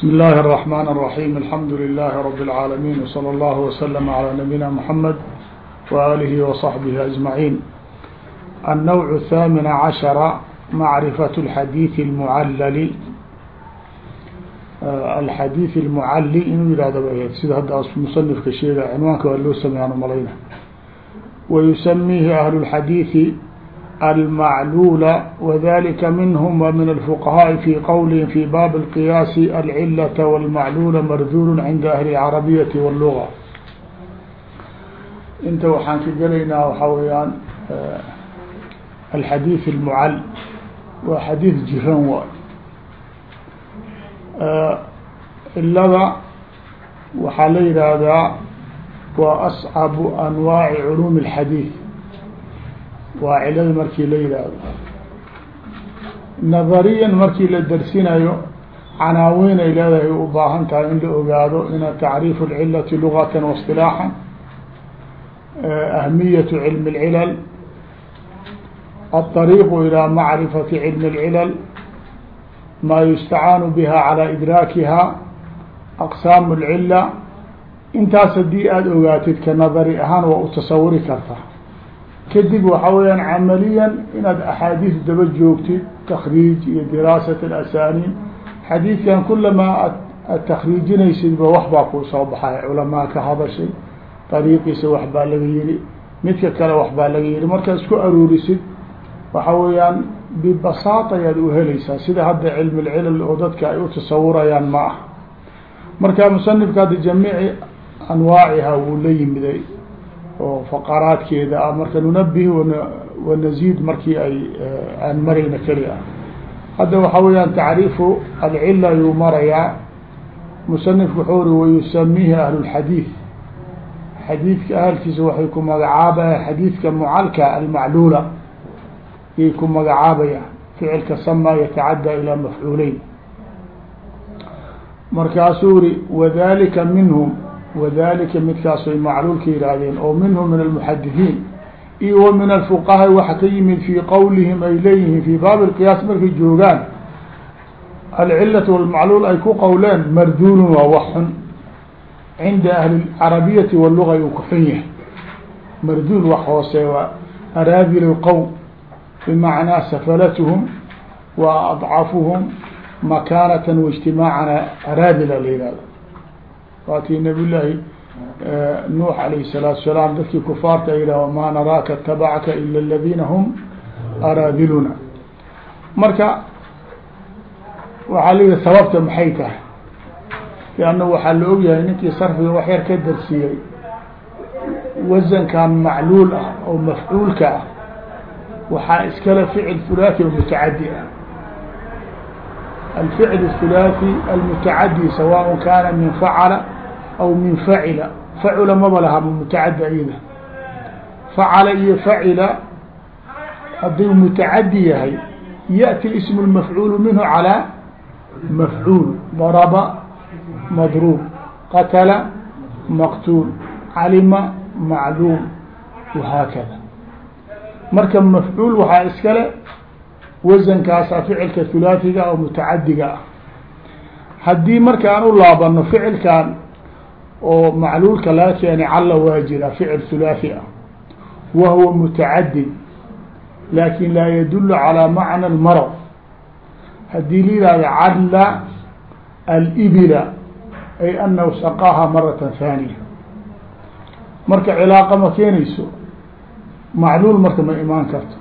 بسم الله الرحمن الرحيم الحمد لله رب العالمين وصلى الله وسلم على نبينا محمد وآله وصحبه أجمعين النوع الثامن عشر معرفة الحديث المعلل الحديث المعلي inuu yihahdo sida hadda مصنفka sheega cinwaanka waa loo sameeyaan malayna ويسميه أهل الحديث المعلول وذلك منهم ومن الفقهاء في قولهم في باب القياس العلة والمعلول مرذول عند أهل العربية واللغة inta waxaan ka gelaynaa waxaa weyaan الحadيث المعل waa xadيiث jiran waay cilada waxaa la yihahdaa waa أصعب أنواع علوم الحadيث waa cilada markii la yihahdo nadariyan markii la dersinayo canaaweyn ay leedahay u baahan tahay in la ogaado ina tacriifu اlcilati lugata waاصطilaaxa ahmiyatu cilmi اlcilal aلطariiqu ilى macrifati cilmi اlcilal ma yustacaanu biha calى idraakiha aqsaamu اlcila intaas haddii aada ogaatid ka nadari ahaan waa u tasawuri kartaa kadib waxa weyaan camaliyan inaad axaadiis daba joogtid takriij iyo diraasat alasaniin xadiidkan kulamaa aad takriijinaysidba wax baa kuu soo baxay culamaa ka hadashay dariiqiisa wax baa laga yihi midka kale wax baa laga yihi markaad isku aruurisid waxa weeyaan bibasaata ayaad u helaysaa sida hadda cilmi lcilal oo dadka ay u tasawurayaan ma ah. Marka musanifka hadda jamiici anwaaciha wuu la yimiday oo faqaraadkeeda ah. Marka nunabih wanaziid markii ay aan marayna keli ah. Hadda waxaa weyaan tacriifu alcila ayuu marayaa. Musanifku wuxuu uri wayusamiihi ahlu lxadiid xadiidka ahalkiisa waxay ku magacaabayaan xadiidka mucalka almacluula. Yay ku magacaabayaan ficilka sama yatacaddaa ilaa mafcuuleyn markaasuu uri wadalika minhum wadalika midkaas ay macluulka yihaahdeen oo minhum min almuxadihiin iyo wa min alfuqaha waxa ka yimid fii qowlihim ay leeyihiin fii baabi lqiyaas markay joogaan alcilatu walmacluul ay ku qowleen marduulun waa wax xun cinda ahli lcarabiyati waluga yuu ka xun yahay. Marduul wax hoosee waa araadil lqowm bimacnaa safalatuhum wa adcafuhum makaanatan waijtimaacana araadila la yihahdo waatii nabiy llaahi nuux alayh الsalaatu salaam dadkii kufaarta ay yidhah maa naraaka tabacaka ila اladina hum araadiluna marka waxaa la yihi sababta maxay tahay lanna waxaa la ogyahay ninkii sarfiga wax yar ka darsiiyey wasankan macluul ah oo mafcuulka ah waxaa iskale ficil hulaaثi oo mutacadi ah الفعل الثلاثي المتعدي سواء كان من فعل أو من فعل فعل maba لha متعدي أيda فعل iyo فعل haduu متعدي yahay يأتي اسم المفعول منه على مفعول ضرب مضروب قتل مقتول علم معلوم وهاkذا marka مفعول waxaa iskale wasankaasa ficilka hulaahiga ah oo mutacadiga ah. Haddii marka aan u laabano ficilkan oo macluulka laga keenay calla waa jira ficil hulaahi ah. Wa huwa mutacadid laakin laa yadulu calaa macna almarad. Haddii layihahdo cadla alibila ay anahu saqaaha maratan haaniya marka cilaaqa ma keenayso macluul marka ma imaan karto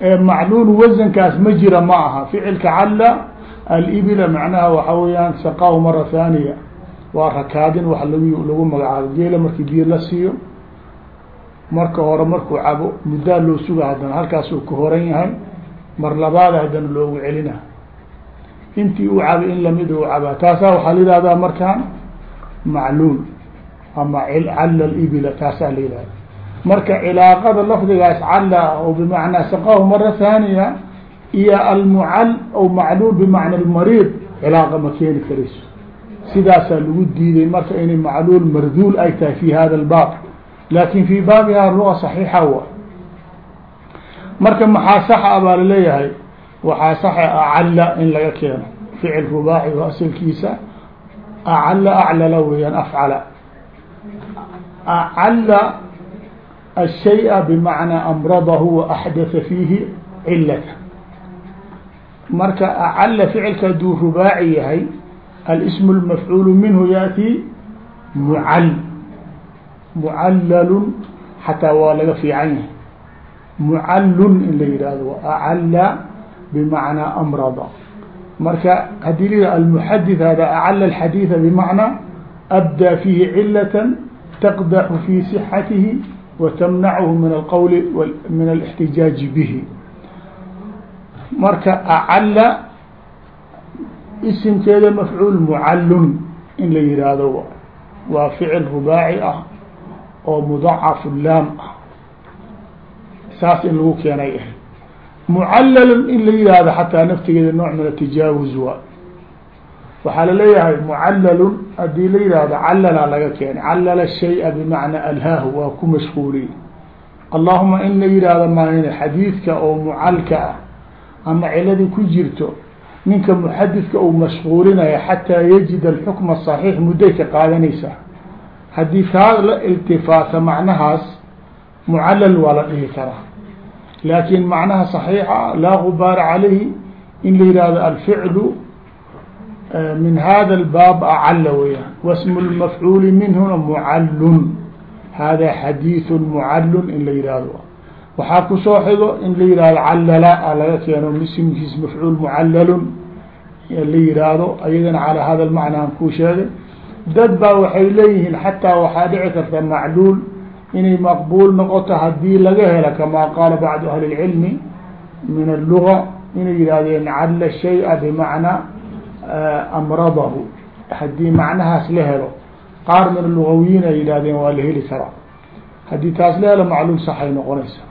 macluul wasankaas ma jira ma aha. Ficilka calla alibila macnaha waxa weyaan saqaahu mara haaniya waa rakaadin lag lagu magacaabo. Geela markii biyo la siiyo marka hore markuu cabo muddaa loo suga haddana halkaasuu ka horan yahay mar labaada haddana loogu celina. Intii u cabo in la mid u cabaa taasaa waxaa la yihahdaa markaan macluul ama calla alibila taasaa la yihahda marka cilaaqada lafdigaas cala oo bimacnaa saqaahu mara haaniya iyo almucal ou macluul bimacna almariid cilaaqa ma keeni karayso. Sidaasaa lagu diiday marka inay macluul marduul ay tahay fi hada albaab laakin fi baabiha luga saxiixa wa marka maxaa saxa baa la leeyahay waxaa saxa acalla in laga keeno. Ficil rubaaci o asalkiisa. Acala aclala weeyaan afcala. Acala الshayءa bmacnaa amradahu wa axdatha fiihi cilata marka acala ficilka haduu rubaaci yahay alsm اlmafcuul minhu yaأtii mucal mucalalun xataa waa laga fiican yahay mucallun in la yihahdo acala bmacnaa amrada marka hadii la yihah almuxadith hada acala alxadiida bmacnaa abdaa fiihi cilata taqdaxu fi صxatihi tamnachu min alqowl min alاxtijaaji bihi marka acala isimkeeda mafcuul mucallun in la yihahdo waa ficil rubaaci ah oo mudacafu laam ah saas in lagu keenay mucalalun in la yihahdo xataa naftigeeda nooc min waa waxaa la leeyahay mucalalun haddii la yihahdo calala laga keenay. Calala shaya bimacnaa alhaahu waa ku mashquuliy allahuma in la yihahdo maan xadiidka oo mucalka ah ama ciladii ku jirto ninka muxadidka uu mashquulinaya xataa yajid alxukma صaxiix mudday ka qaadanaysaa haddii taa la iltifaata macnahaas mucalal waa la dhihi karaa. Laakin macnaha صaxiixa laa gubaara calayhi in la yihahdo alficlu min hada اlbaab acala weyaan wasmu lmafcuuli minhuna mucallun hada xadiiثu mucallun in la yihahdo waxaa kusoo xigo in la yihahdo callala a laga keeno misimkiis mafcuul mucalalun la yihahdo ayadana calى hada lmacna aan kuu sheegay dad baa waxay leeyihiin xataa waxaa dhici karta macluul inay maqbuul noqoto hadii laga helo kama qaala bacdu ahli اlcilmi min alluga inay yihahdeen calla shaya bimacnaa amradahu hadii macnahaas la helo qaar min alugawiyiin ay yihahdeen waa la heli karaa haddii taas la helo macluul saxay noqonaysa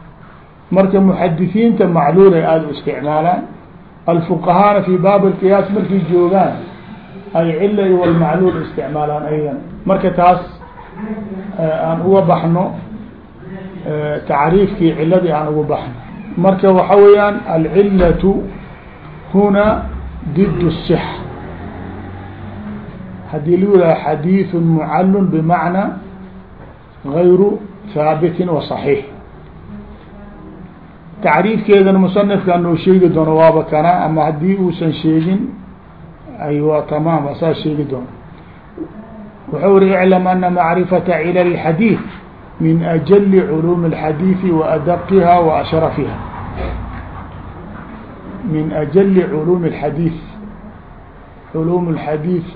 marka muxadisiinta macluul ay aada u isticmaalaan alfuqahaana fi baab alqiyaas markay joogaan ay cila iyo walmacluul isticmaalaan aydan marka taas aan uga baxno tacriifkii ciladii aan uga baxno marka waxa weeyaan alcilatu huna did الصx hadii lagu yihah xadiiث mucalun bmacnaa غayru haabitin wa صaxiix tacriifkeedana musanifkaa noo sheegi doono waaba kana ama haddii uusan sheegin ay waa tamaam asaa sheegi doono wuxuu ri iclam ana macrifata cilal الxadiiث min ajli culuum الxadiiثi wa adaqiha wa ashrafiha min ajli culuum الxadiiث culuum الxadiiث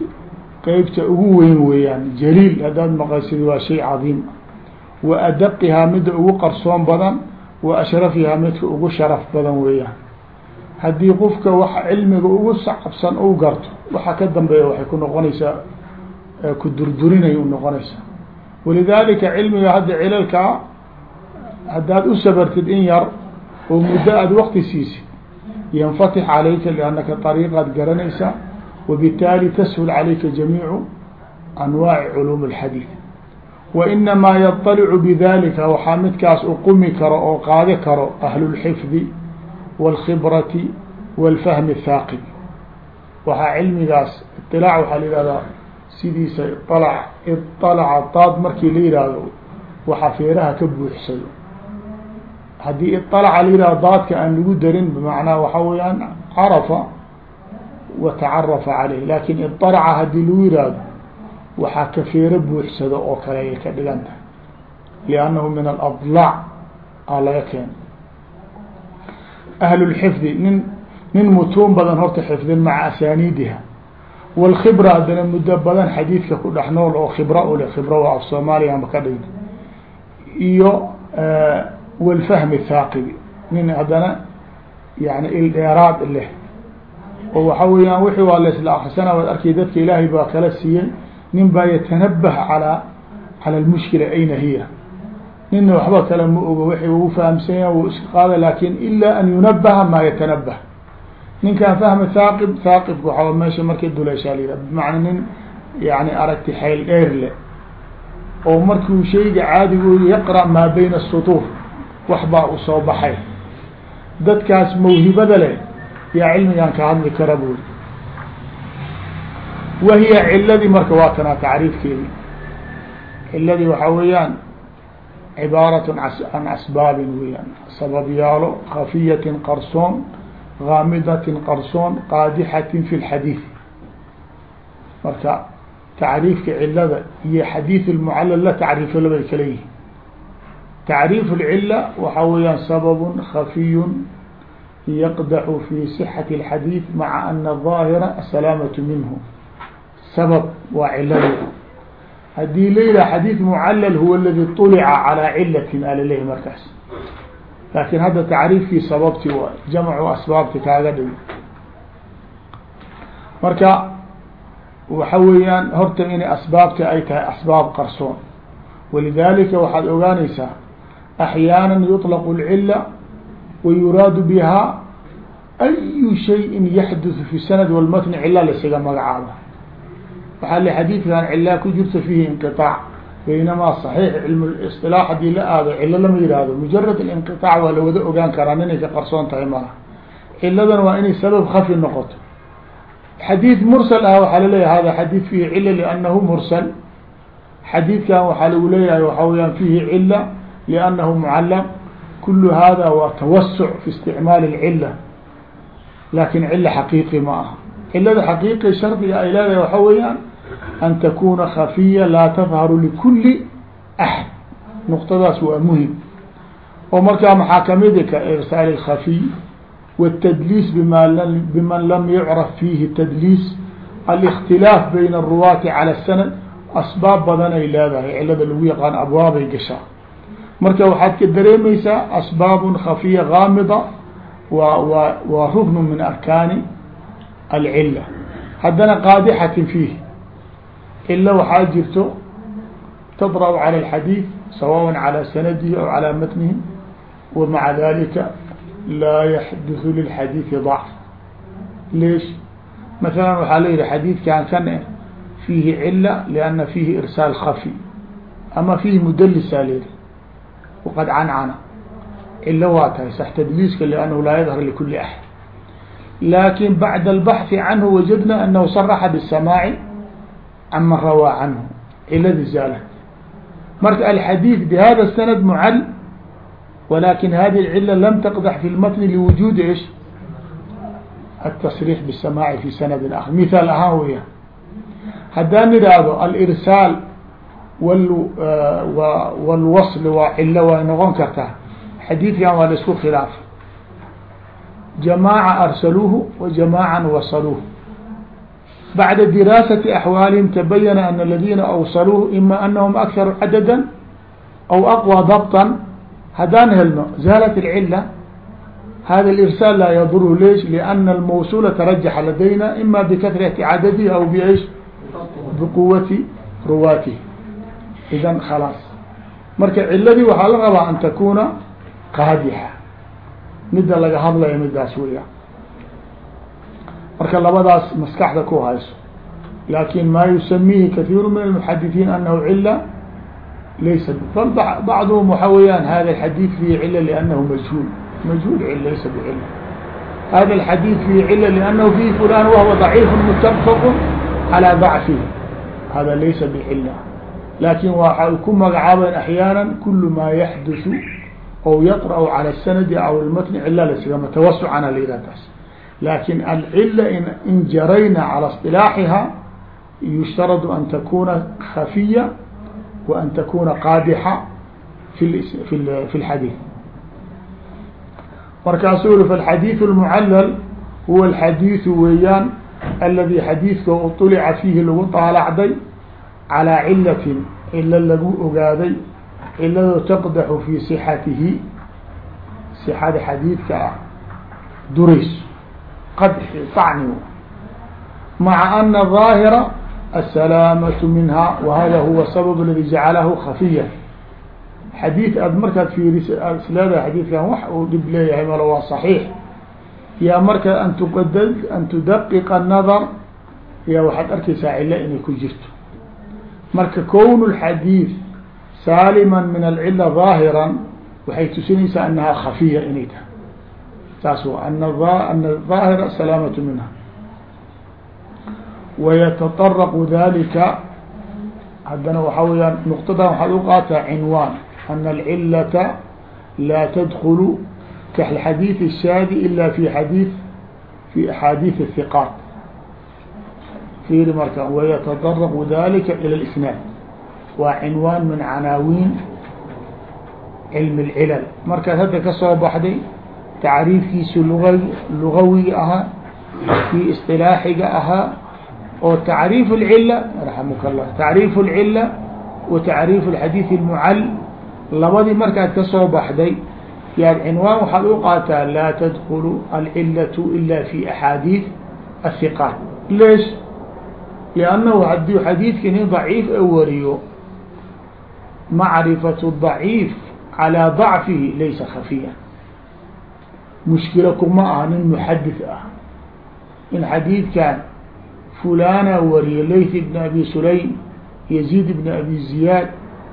qeybta ugu weyn weeyaan jaliil haddaad maqasid waa shay cadiim. Wa adaqihaa midda ugu qarsoon badan wa ashrafihaa midka ugu sharaf badan weeyaan. Haddii qofka waxa cilmiga ugu sacabsan u garto waxa ka dambeeya waxay ku noqonaysaa ku durdurinay u noqonaysaa. Walidaalika cilmiga hadda cilalkaa haddaad u sabartid in yar oo muddo aada wakti siisid yanfatix calayka liannaka ariiqaad garanaysaa وبالتالي تسهل عليka جميع أنواaع علوم الحdيث وإنما يطلع بذلika waxaa midkaas uqumi karo oo qaadi karo أهل الحفظ والخبرة والفهم الثاaqب waxaa cilmigaas اطلاع waaa la yihahdaa sidiisa طلع iطلca daad markii la yihahdo waxa feeraha ka buuxsado hadii iطلca la yihahdo daadka aan lagu darin بمعنaa waxa weyaan cرفa watacarafa caleyh laakin iطalaca haddii lagu yihahdo waxaa kafeero buuxsado oo kale ay ka dhigan tahay liannahu min aladlac aa laga keenay ahlulxifdi nin nin mutuun badan horta xifdin maca asaaniidiha walkhibra haddana muddo badan xadiidka ku dhex nool oo khibra u leh khibra waa af soomaaliya ama ka dhigna iyo walfahmi thaaqibi nin haddana yani ildheeraad leh oo waxa weeyaan wixii waa laisla akrisana waad arkay dadka ilaahay baa kala siiyey nin baa yatanabah calaa cala almushkila ayna hiya. Nina waxba kale ma ogo waxay ugu fahamsanya wuu iska qaada laakiin ilaa an yunabaha maa yatanabah ninkaan fahma haaqib haaqibka waxaa meesha markay duleeshaa la yihah bimacnaa nin yani aragti xayl dheer leh oo markiu shayga caadigu yaqra' maa bayna asutuur wax baa u soo baxay. Dadkaas mawhibada leh yaa cilmigan ka hadli kara buuri wahiya ciladii marka waa tanaa tacriifkeedi ciladii waxaa weeyaan cibaarat can asbaabin weyaan sababyaalo kafiyatin qarsoon gaamidatin qarsoon qaadixatin fi lxadiid marka tacriifka cilada iyo xadiid lmucallal la tacriifo labay kala yihiin tacriif lcila waxaa weeyaan sababun khafiyun yaqdaxu fi sixati اlxadiid maca ana aظaahira asalaamatu minhu sabab waa ciladeeda haddii la yidhah xadiid mucallal huwa aladi طulica calىa cilatin alalehi markaas laakin hadda tacriifkii sababti waay jamcu asbaabti kaaga dhigi marka waxa weeyaan horta inay asbaabti ay tahay asbaab qarsoon walidalika waxaad ogaanaysaa axyaana yuطlq اlcila wayuraadu bihaa ayu shayin yaxdutdu fi sanad walmatn cila laisaga magacaabo waxaa li xadiidkan cilaa ku jirta fiihi inqiaac baynamaa saxiix cilmu isilaax haddii la aado cilo lama yihaahdo mujarad inqiaac waa lawada ogaan karaa inay ka qarsoon tahay maaha ciladan waa inay sabab khafi noqoto xadiid mursal ah waxaa la leeyahay hada xadiid fiihi cila liannahu mursal xadiidkan waxaa lagu leeyahay waxaa weyaan fiihi cila liannahu mucalaq kulu hada waa tawasuc fi isticmaali اlcila lakin cila xaqiiqi ma aha cilada xaqiiqi shardiga ay leedahay waxaa weeyaan an takuna khafiya laa tadharu likuli axad nuqtadaas waa muhim oo markaa maxaa kamida ka irsaal اkhafiy wالtdliis bma biman lam yucraf fiihi tdliis اlاktilaaf bayna الruwaati calى الsanad asbaab badan ay leedahay cilada lagu yaqaan abwaabay gashaa marka waxaad ka dareemaysaa asbaab khafiya gaamida wa wa waa rukn min arkaani alcila haddana qaadixatin fiih cilo waxaa jirto tadra' calى اlxadiid sawaء calى sanadihi aw calى matnihi wa maca dalika laa yaxduثu lilxadiidi ضacf leesh masalan waxaa la yihi xadiidkan kan fiihi cila lianna fiihi irsaal khafi ama fiihi mudalisa leyihi wqad cancana ila waa tahay sax tadliiska lannahu laa yadhar likuli axad laakiin bacda albaxhi canhu wajadna anahu saraxa bisamaaci aman rawaa canhu ciladi zaalat marka alxadiid bihada sanad mucal walakin hadi lcila lam taqdax fi lmatni liwujuudi ish atasriix bisamaaci fi sanadi akhar mihaal ahaan weya haddaan idhaahdo alirsaal wاlwصl waa cilo way noqon kartaa xadiidkan waa la isku khilaafay jamاعة arsaluuhu wa jamاعة waصluuه baعda dirاaسaةi أحwaalihim تbayana أن اladina awصluuه ima أnahم أkثar cadada أو أqوى ضبطا haddaan helno zaalat الcilة hada الإrساal laa yadurhu leش لأna الmوصuلa تrajaxa ladayna ima bkثrati cadadihi aw bish bquwati ruwaatih idan khalaas marka ciladii waxaa la rabaa an takuna qaadixa midda laga hadlaya midaas weya marka labadaas maskaxda ku hayso lakin ma yusamihi kaثiiru min المحadiثiin anahu cila laysa bacduhum waxa weeyaan hada الxadيث fihi cila لأnnahu majhuul majhuul laysa bcila hada الxadيث fihi cila لأnnahu fihi fulan wahwa ضaciif mutafaq calى ضacfihi hada laysa bcila lakin waxay ku magacaabeen axyaana kul ma yaxduثu ou yaqrأ calى الsanadi aw اlmatni cila lasigama tawasucana la yihah taas lakin alcila in jarayna calى اصطilaaxiha yushtaradu an takuna khafiya wa an takuna qaadixa fi fi اlxadiiث markaasuu uri faاlxadiiث اlmucallal huwa اlxadiiثu weeyaan aladi xadiidka uطulica fiihi lagu طaalacday calىa cilatin cilo lagu ogaaday cilado taqdaxu fi صixatihi صixada xadiidka ah durayso qadxi طacni maca ana ظaahira الsalaamaة minha wahada huwa sabab aladi jacalahu khafiya xadiid aad markaad fiiris aad isleedahay xadiidkan wax uu dhib leeyahay malo waa صaxiix yaa marka an tuqad an tudaqiqa الnadar yaa waxaad arkaysaa cilo inay ku jirto marka kown الxadiid saalima min alcila ظaahira waxay tusinaysaa anaha khafiya inay tahay saas ana ana ظaahira salaamatu minha wayataطaraqu dalika haddana waxaa weyaan nuqtadan waxaad u qaataa cinwaan ana alcilata laa tadkulu kaxadiiث الshaadi ila fi xadiiث fi axaadiiث الhiqaat fiiri marka wayataطaraqu dalika ilى اlisnaad waa cinwaan min canaawiin cilmi اlcilal markaad hadda ka soo baxday tacriifkiisu luga lugawiga ahaa kii isilaaxiga ahaa oo tacriif اlcila raxamuk اllah tacriif اlcila wa tacriif اxadiiث اlmucal labadii markaad ka soo baxday yaad cinwaan waxaad u qaataa laa tadkulu alcilaة ila fi axaadiiث الhiqaat leesh لأnnahu hadii xadiidka nin ضaciif a wariyo macrifaة ضaciif calىa ضacfihi laysa khafiya mushkila kuma aha nin muxadith ah in xadiidkan fulana wariyo layth bn abi sulaym yaziid bn abi ziyaad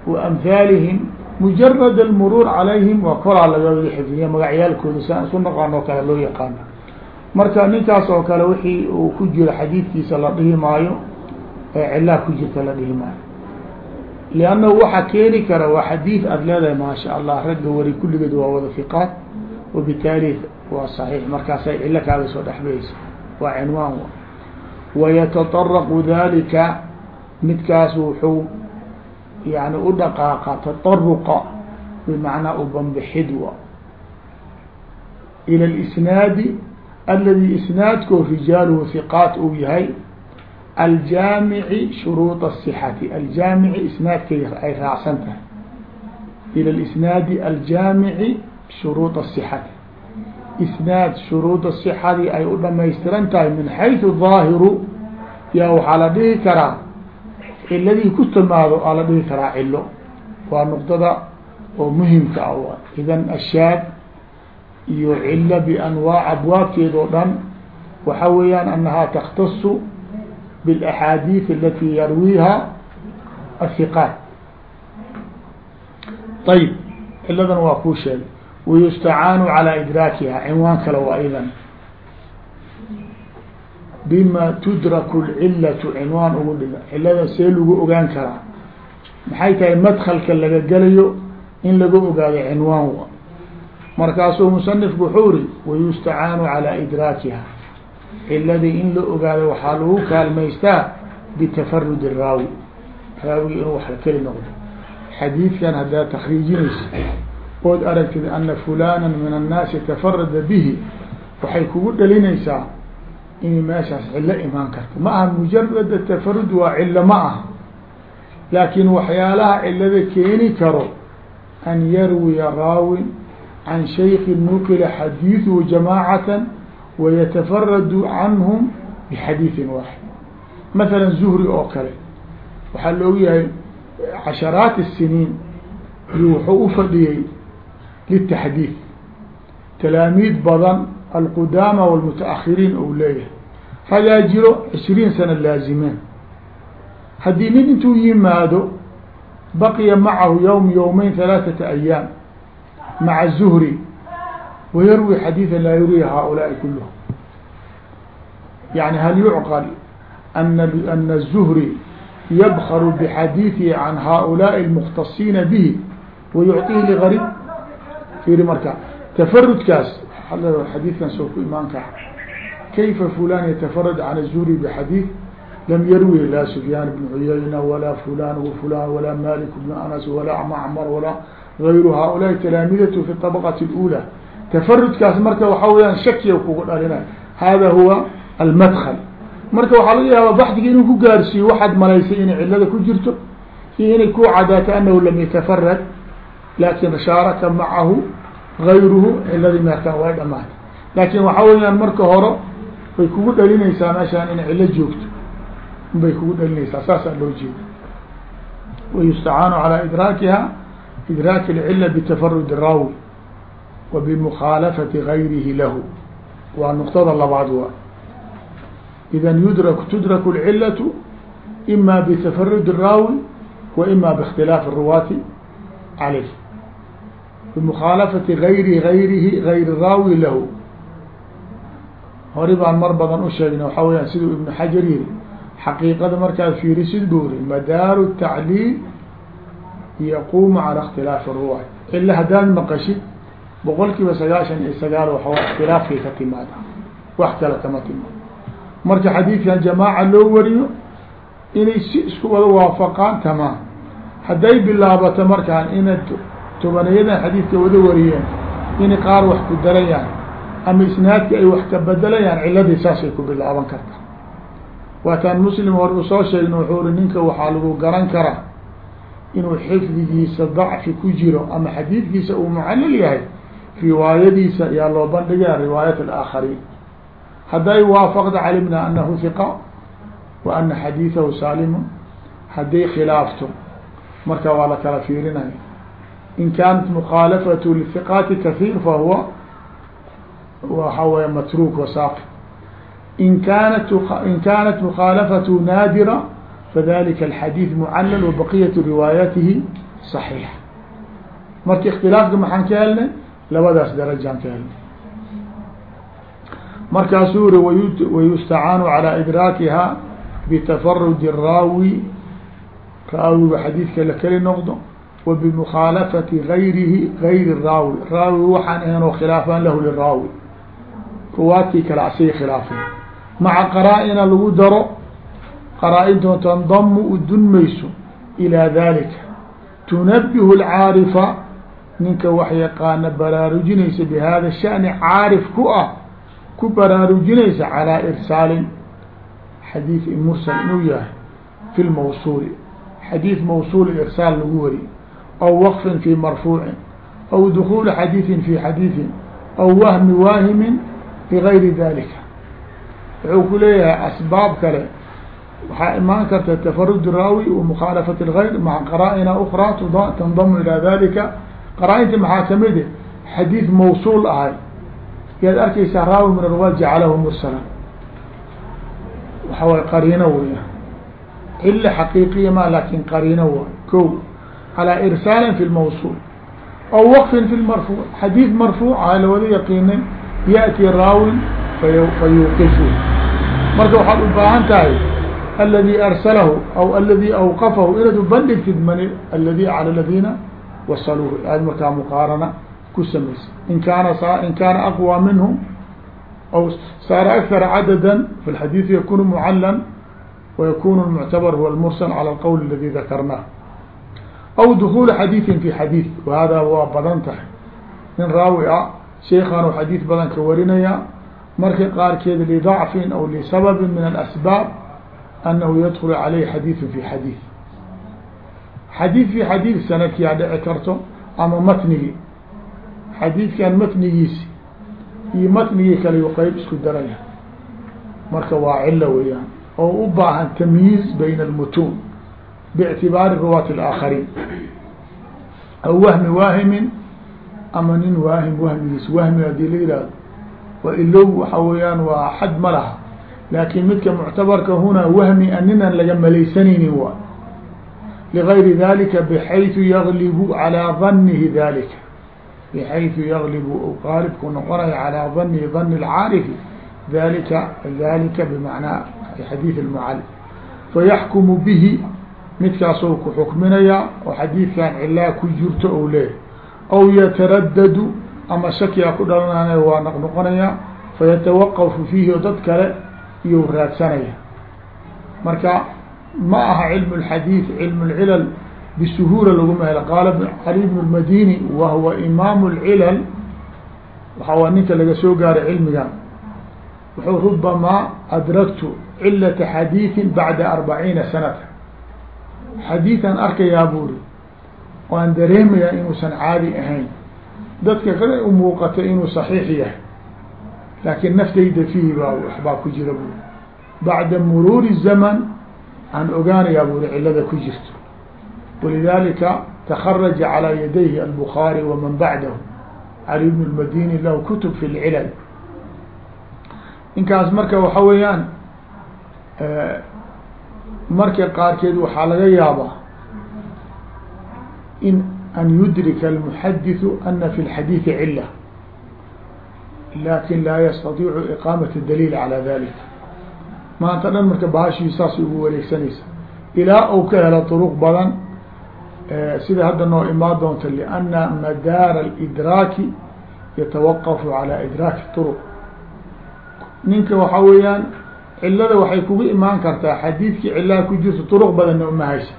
wa amhaalihim mujarad almuruur calayhim waa koraa laga wada xifdiya magacyaalkooda saan isu naqaanoo kale loo yaqaana marka ninkaas oo kale wixii uu ku jiro xadiidkiisa la dhihi maayo ee cilaa ku jirta la dhihi maayo. Liannahu waxaa keeni kara waa xadiid aada leedahay maasha allah ragga wari kulligeed waa wada fiqaad wabitaali waa saxiix. Markaasay cilo kaaga soo dhexbayso waa cinwaan wayataطaraqu dalika midkaas wuxuu yani u dhaqaaqa tataruqa bimacnaa u banbixid ila lisnaadi aladi isnaadkoo rijaaluhu hiqaat uu yahay aljaamici shuruuط الصxati aljaamici isnaadkay ay raacsan tahay ilى اlisnaadi aljaamici shuruuط الصxati isnaad shuruuda صxadii ay u dhamaystiran tahay min xayثu ظaahiru yaa waxaa la dhihi karaa ciladii ku timaado aa la dhihi karaa cilo waa nuqdada oo muhimka ah idan ashaad iyo cilo bianwaac abwaabteed oo dhan waxa weeyaan anahaa takhtasu biاlaxaadiiث alati yarwiiha ahiqaat ayb ciladan waa kuu sheegay wayustacaanu calى idraakiha cinwaan kale waa idan bima tudraku lcilatu cinwaan ugu dhiga cilada see lagu ogaan karaa maxay tahay madkalka laga gelayo in laga ogaado cinwaan wa markaasuu musanifku wuxuu ri wayustacaanu calى idraakiha. Ciladii in la ogaado waxaa lagu kaalmaystaa bitafarudi raawi. Raawiga inuu wax la keli noqdo. Xadiidkan haddaad takriijinaysa ood aragtid ana fulana min annaasi tafarada bihi waxay kugu dhalinaysaa inay meeshaas cilo imaan karto. Ma aha mujarada tafarud waa cilo ma aha. Laakiin waxyaalaha cilada keeni karo an yarwiya raawin can shayki nukila xadiiثhu jamaacata wayatafaradu canhum bixadiiثin waaxid maala zuhri oo kale waxaa la ogyahay casharaat الsiniin iyo wuxuu ufadhiyey lلتxdiiث talaamiid badan alqudaama wاlmutaأkhiriin ou leeyahay ragaa jiro cishriin sana laazimeen haddii nin intuu yimaado baqiya macahu yowm yowmeyn ثalaaثaةa ayaam maca zuhri wayarwi xadiiثa laa yurwi haؤulaaءi kulhm yani hal yucqل an ana الzuhri yabkr bxadiiثihi can haؤulaaءi الmkhtasiina bihi wayucطihi lgarib fiiri marka tafarudkaas xadiidkan soo ku imaan kara kayfa fulan yatafarad can الzuhri bxadiiث lam yarwi laa sufyaan bn cuyayna walaa fulan wfulan walaa malik bn anas walaa macmar walaa غayru haؤulaaءi talaamidatu fi طabqaة اlأulى tafarudkaas marka waxaa weyaan shakiya kugu dhalina hada huwa almadkl marka waxaa laga yaaba baxdiga inuu ku gaarsiiyo waxaad malaysay inay cilada ku jirto iyo inay ku cadaato anahu lam yatafarad laakin shaaraka macahu gayruhu ciladii meerkaan way dhamaatay laakin waxaa weyaan marka hore bay kugu dhalinaysaa meeshaan inay cilo joogto bay kugu dhalinaysaa saasaa loo jeeda wayustacaanu calى idraakiha idraaki اlcila bitafarud raawi wa bimukhalafati gayrihi lahu waa nuqtada labaad waa idan yudrak tudraku اlcilaة ima bitafarud الraawi wa ima bاkhtilaafi الruwaati caleyh bimukhalafati gayri gayrihi gayri raawi lahu hori baan mar badan u sheegna waxaa weyaan siduu ibnu xajar yihi xaqiiqada markaad fiirisid buuri madaaru tacliil yaquumu cala اkhtilaafi ruwaay ila haddaad maqashid boqol kiiba sagaashan iyo sagaal waxaa ikhtilaafkay ka timaada wax kale kama timaado marka xadiidkan jamaaca loo wariyo inay si isku wada waafaqaan tamaam hadday bilaabato markaan ina tobanayadan xadiidka wada wariyeen inay qaar wax ku darayaan ama isnaadki ay wax ka bedelayaan ciladii saasay ku bilaaban karta waataan muslim hore u soo sheegna wuxuu uri ninka waxaa lagu garan karaa inuu xifdigiisa dacfi ku jiro ama xadiidkiisa uu mucallil yahay riwaayadiisa yaa loo bandhigaya riwaayat alaakhariin. Hadday waafaqda calimna anahu hiqa wa ana xadiidahu saalimun hadday khilaafto marka waa la kala fiirinaya in kaanat mukhaalafatu lihiqaati kahiir fahuwa waxa weya matruuk wasaaqi in kaanat in kaanat mukhaalafatu naadira fadalika alxadiid mucallal wabaqiyatu riwaayatihi صaxiix marka ikhtilaafka maxaan ka helnay labadaas darajaan ka helnay markaasuu uri wayustacaanu calى idraakiha bitafarudi raawi raawiga xadiidka la keli noqdo wa bimukhaalafati gayrihi gayri raawi raawi waxaan ahayn oo khilaafaan lahu liraawi ruwaadkii kale asay khilaafeen maca qaraa-ina lagu daro qaraa-intoo tandamu u dunmayso ilaa dalika tunabihu lcaarifa ninka wax yaqaana baraarujinaysa bihada shani caarif ku ah ku baraarujinaysa calaa irsaalin. Xadiid mursal inuu yahay fi lmawsuuli xadiid mawsuul irsaal lagu wari aw waqfin fi marfuucin aw dukuuli xadiidin fi xadiidin aw wahmi waahimin bigayri dalika wuxuu ku leeyahay asbaab kale waxaa imaan karta tafarud raawi wa mukhaalafat اlgayr maca qaraa-ina ukraa tandamu ilaa dalika qaraa-inta maxaa ka mid xadiid mawsuul ahay. Yaad arkaysaa raawi min arwaad jacalahu mursala. Waxa way qariino weya cila xaqiiqiya ma laakiin qariino waay. Ko calaa irsaalin fi lmawsuul aw waqfin fi lmarfuuc xadiid marfuuc aha lawada yaqiinay yaأti raawin fayuqifu marka waxaad u baahan tahay aladi arsalahu aw aladi awqafahu inaad ubandhigtid man aladi cala ladina wasaluuhu aad markaa muqaarana ku samaysa in kaana in kaana aqwى minhu aw saara akara cadada fi lxadiid yakunu mucallan وykun المcتبر هو المرسل على الqول الذي ذkrnاه أو دخول xadيiثi في xadيiث وhada waa badan tahay nin raawi a sheekan xadيiث badan ka warinaya marka qaarkeed لضعفi أو لسبب من الأسباab anahu yadkulu caleyhi xadiidu fi xadiid xadiid fi xadiid sanadkiyaa dhici karto ama matnigii xadiidkan matnigiisi iyo matnigii kale yu qeyb isku daraya marka waa cilo weeyaan oo u baahan tamyiiz bayna almutuun bictibaari ruwaati alaakhariin aw wahmi waahimin ama nin waahim wahmigiis wahmi haddii la yihahdo wa ilow waxa weeyaan waa xad ma laha laakin midka muctabarka hunaa wahmi a ninan laga malaysanaynin waa ligayri dalika bxayثu yaglibu calىa danihi dalika bxayثu yaglibu qaalibku noqonaya calىa danihi dani اlcaarifi dalika dalika bmacnaa xadiid اlmucallim fayaxkumu bihi midkaasoo ku xukminayaa oo xadiidkan cilaa ku jirto ou leeyahy aw yataradadu ama shakiyaa ku dhalanaya waa noqnoqonayaa fayatawaqafu fiihi oo dad kale iyou raadsanaya marka ma aha cilm اlxadiid cilm اlcilal bisuhuula laguma helo qaala cali bn اlmadini wa huwa imaamu اlcilal waxaa ninka laga soo gaaray cilmigan wuxuu rubamaa adragtu cilata xadiiثin bacda arbaciina sanata xadiiثan arkayaa buuri waan dareemayaa inuusan caadi ahayn dadka kale u muuqata inuu صaxiix yahay laakiin naftayda fiihi baa waxbaa ku jira buuri bacda muruuri الزamn aan ogaanayaa buuri cilada ku jirto walidalika تkaraja calى yadayhi الbخaarي waman bacdahu cali bn اmadini lahu kutub fi اlcilal inkaas marka waxa weeyaan marka qaarkeed waxaa laga yaabaa in an yudrika almuxadiثu ana fi اlxadiiثi cila laakiin laa yastatiicu iqaamat daliil calaa dalik maanta dhan marka bahashii saas ugu wareegsanaysa. Ilaa uu ka helo turuq badan sida hadda noo imaan doonta lianna madaara alidraaki yatawaqafu calaa idraaki turuq. Ninka waxaa weeyaan cilada waxay kugu imaan kartaa xadiidkii cilaha ku jirta turuq badanna uma haysa.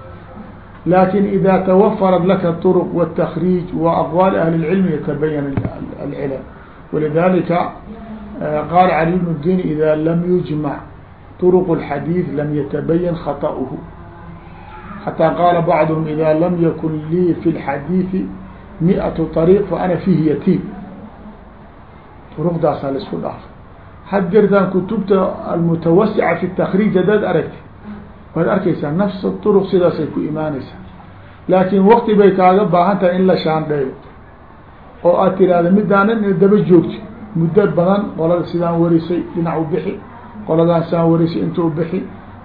Lakin ida tawafarat laka turuq watakriij wa aqwaal ahli اlcilmi yatabayana alcilal walidalika qaal cali bn الdin ida lam yujmac طرق الxadيiث lam yatabayan khaطأه xatىa qaala bacdهm ida lam yakun lii fi الxadiiثi miئaة طريq faana fihi yatiim طرqdaasaa la isku dhaafay had jirtaan kutubta almutawasica fi التkriij hadaad aragti waad arkaysaa nafs طرق sidaasay ku imaanaysaa laakin waqti bay kaaga baahan tahay in la shaandheeyo oo aad tirahda midaanan ina daba joogti. Muddo badan qolada sidaan warisay dhinac u bixi qoladaan saan warisay inta u bixi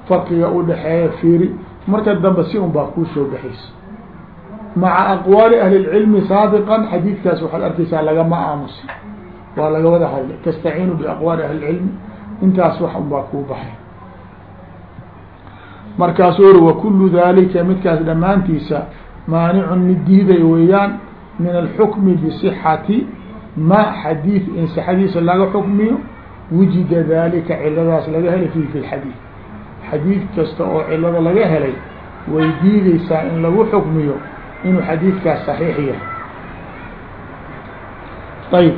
farqiga udhaxeeya fiiri. Marka dambe si un baa kuu soo baxaysa. Maca aqwaali ahli اlcilmi saabiqan xadiidkaas waxaad arkaysaa lagama aamusi waa laga wada hadlay. Tastaciinu biaqwaali ahli اlcilmi intaas wax un baa kuu baxay. Markaasuu uri wakulu dalika midkaas dhammaantiisa maanicun mid diiday weeyaan min alxukmi bisixati ma xadiid in sixadiisa laga xukmiyo wujida dalika ciladaas laga helay fi fi lxadiid xadiid kasta oo cilada laga helay way diideysaa in lagu xukmiyo inuu xadiidkaas saxiix yahay ayb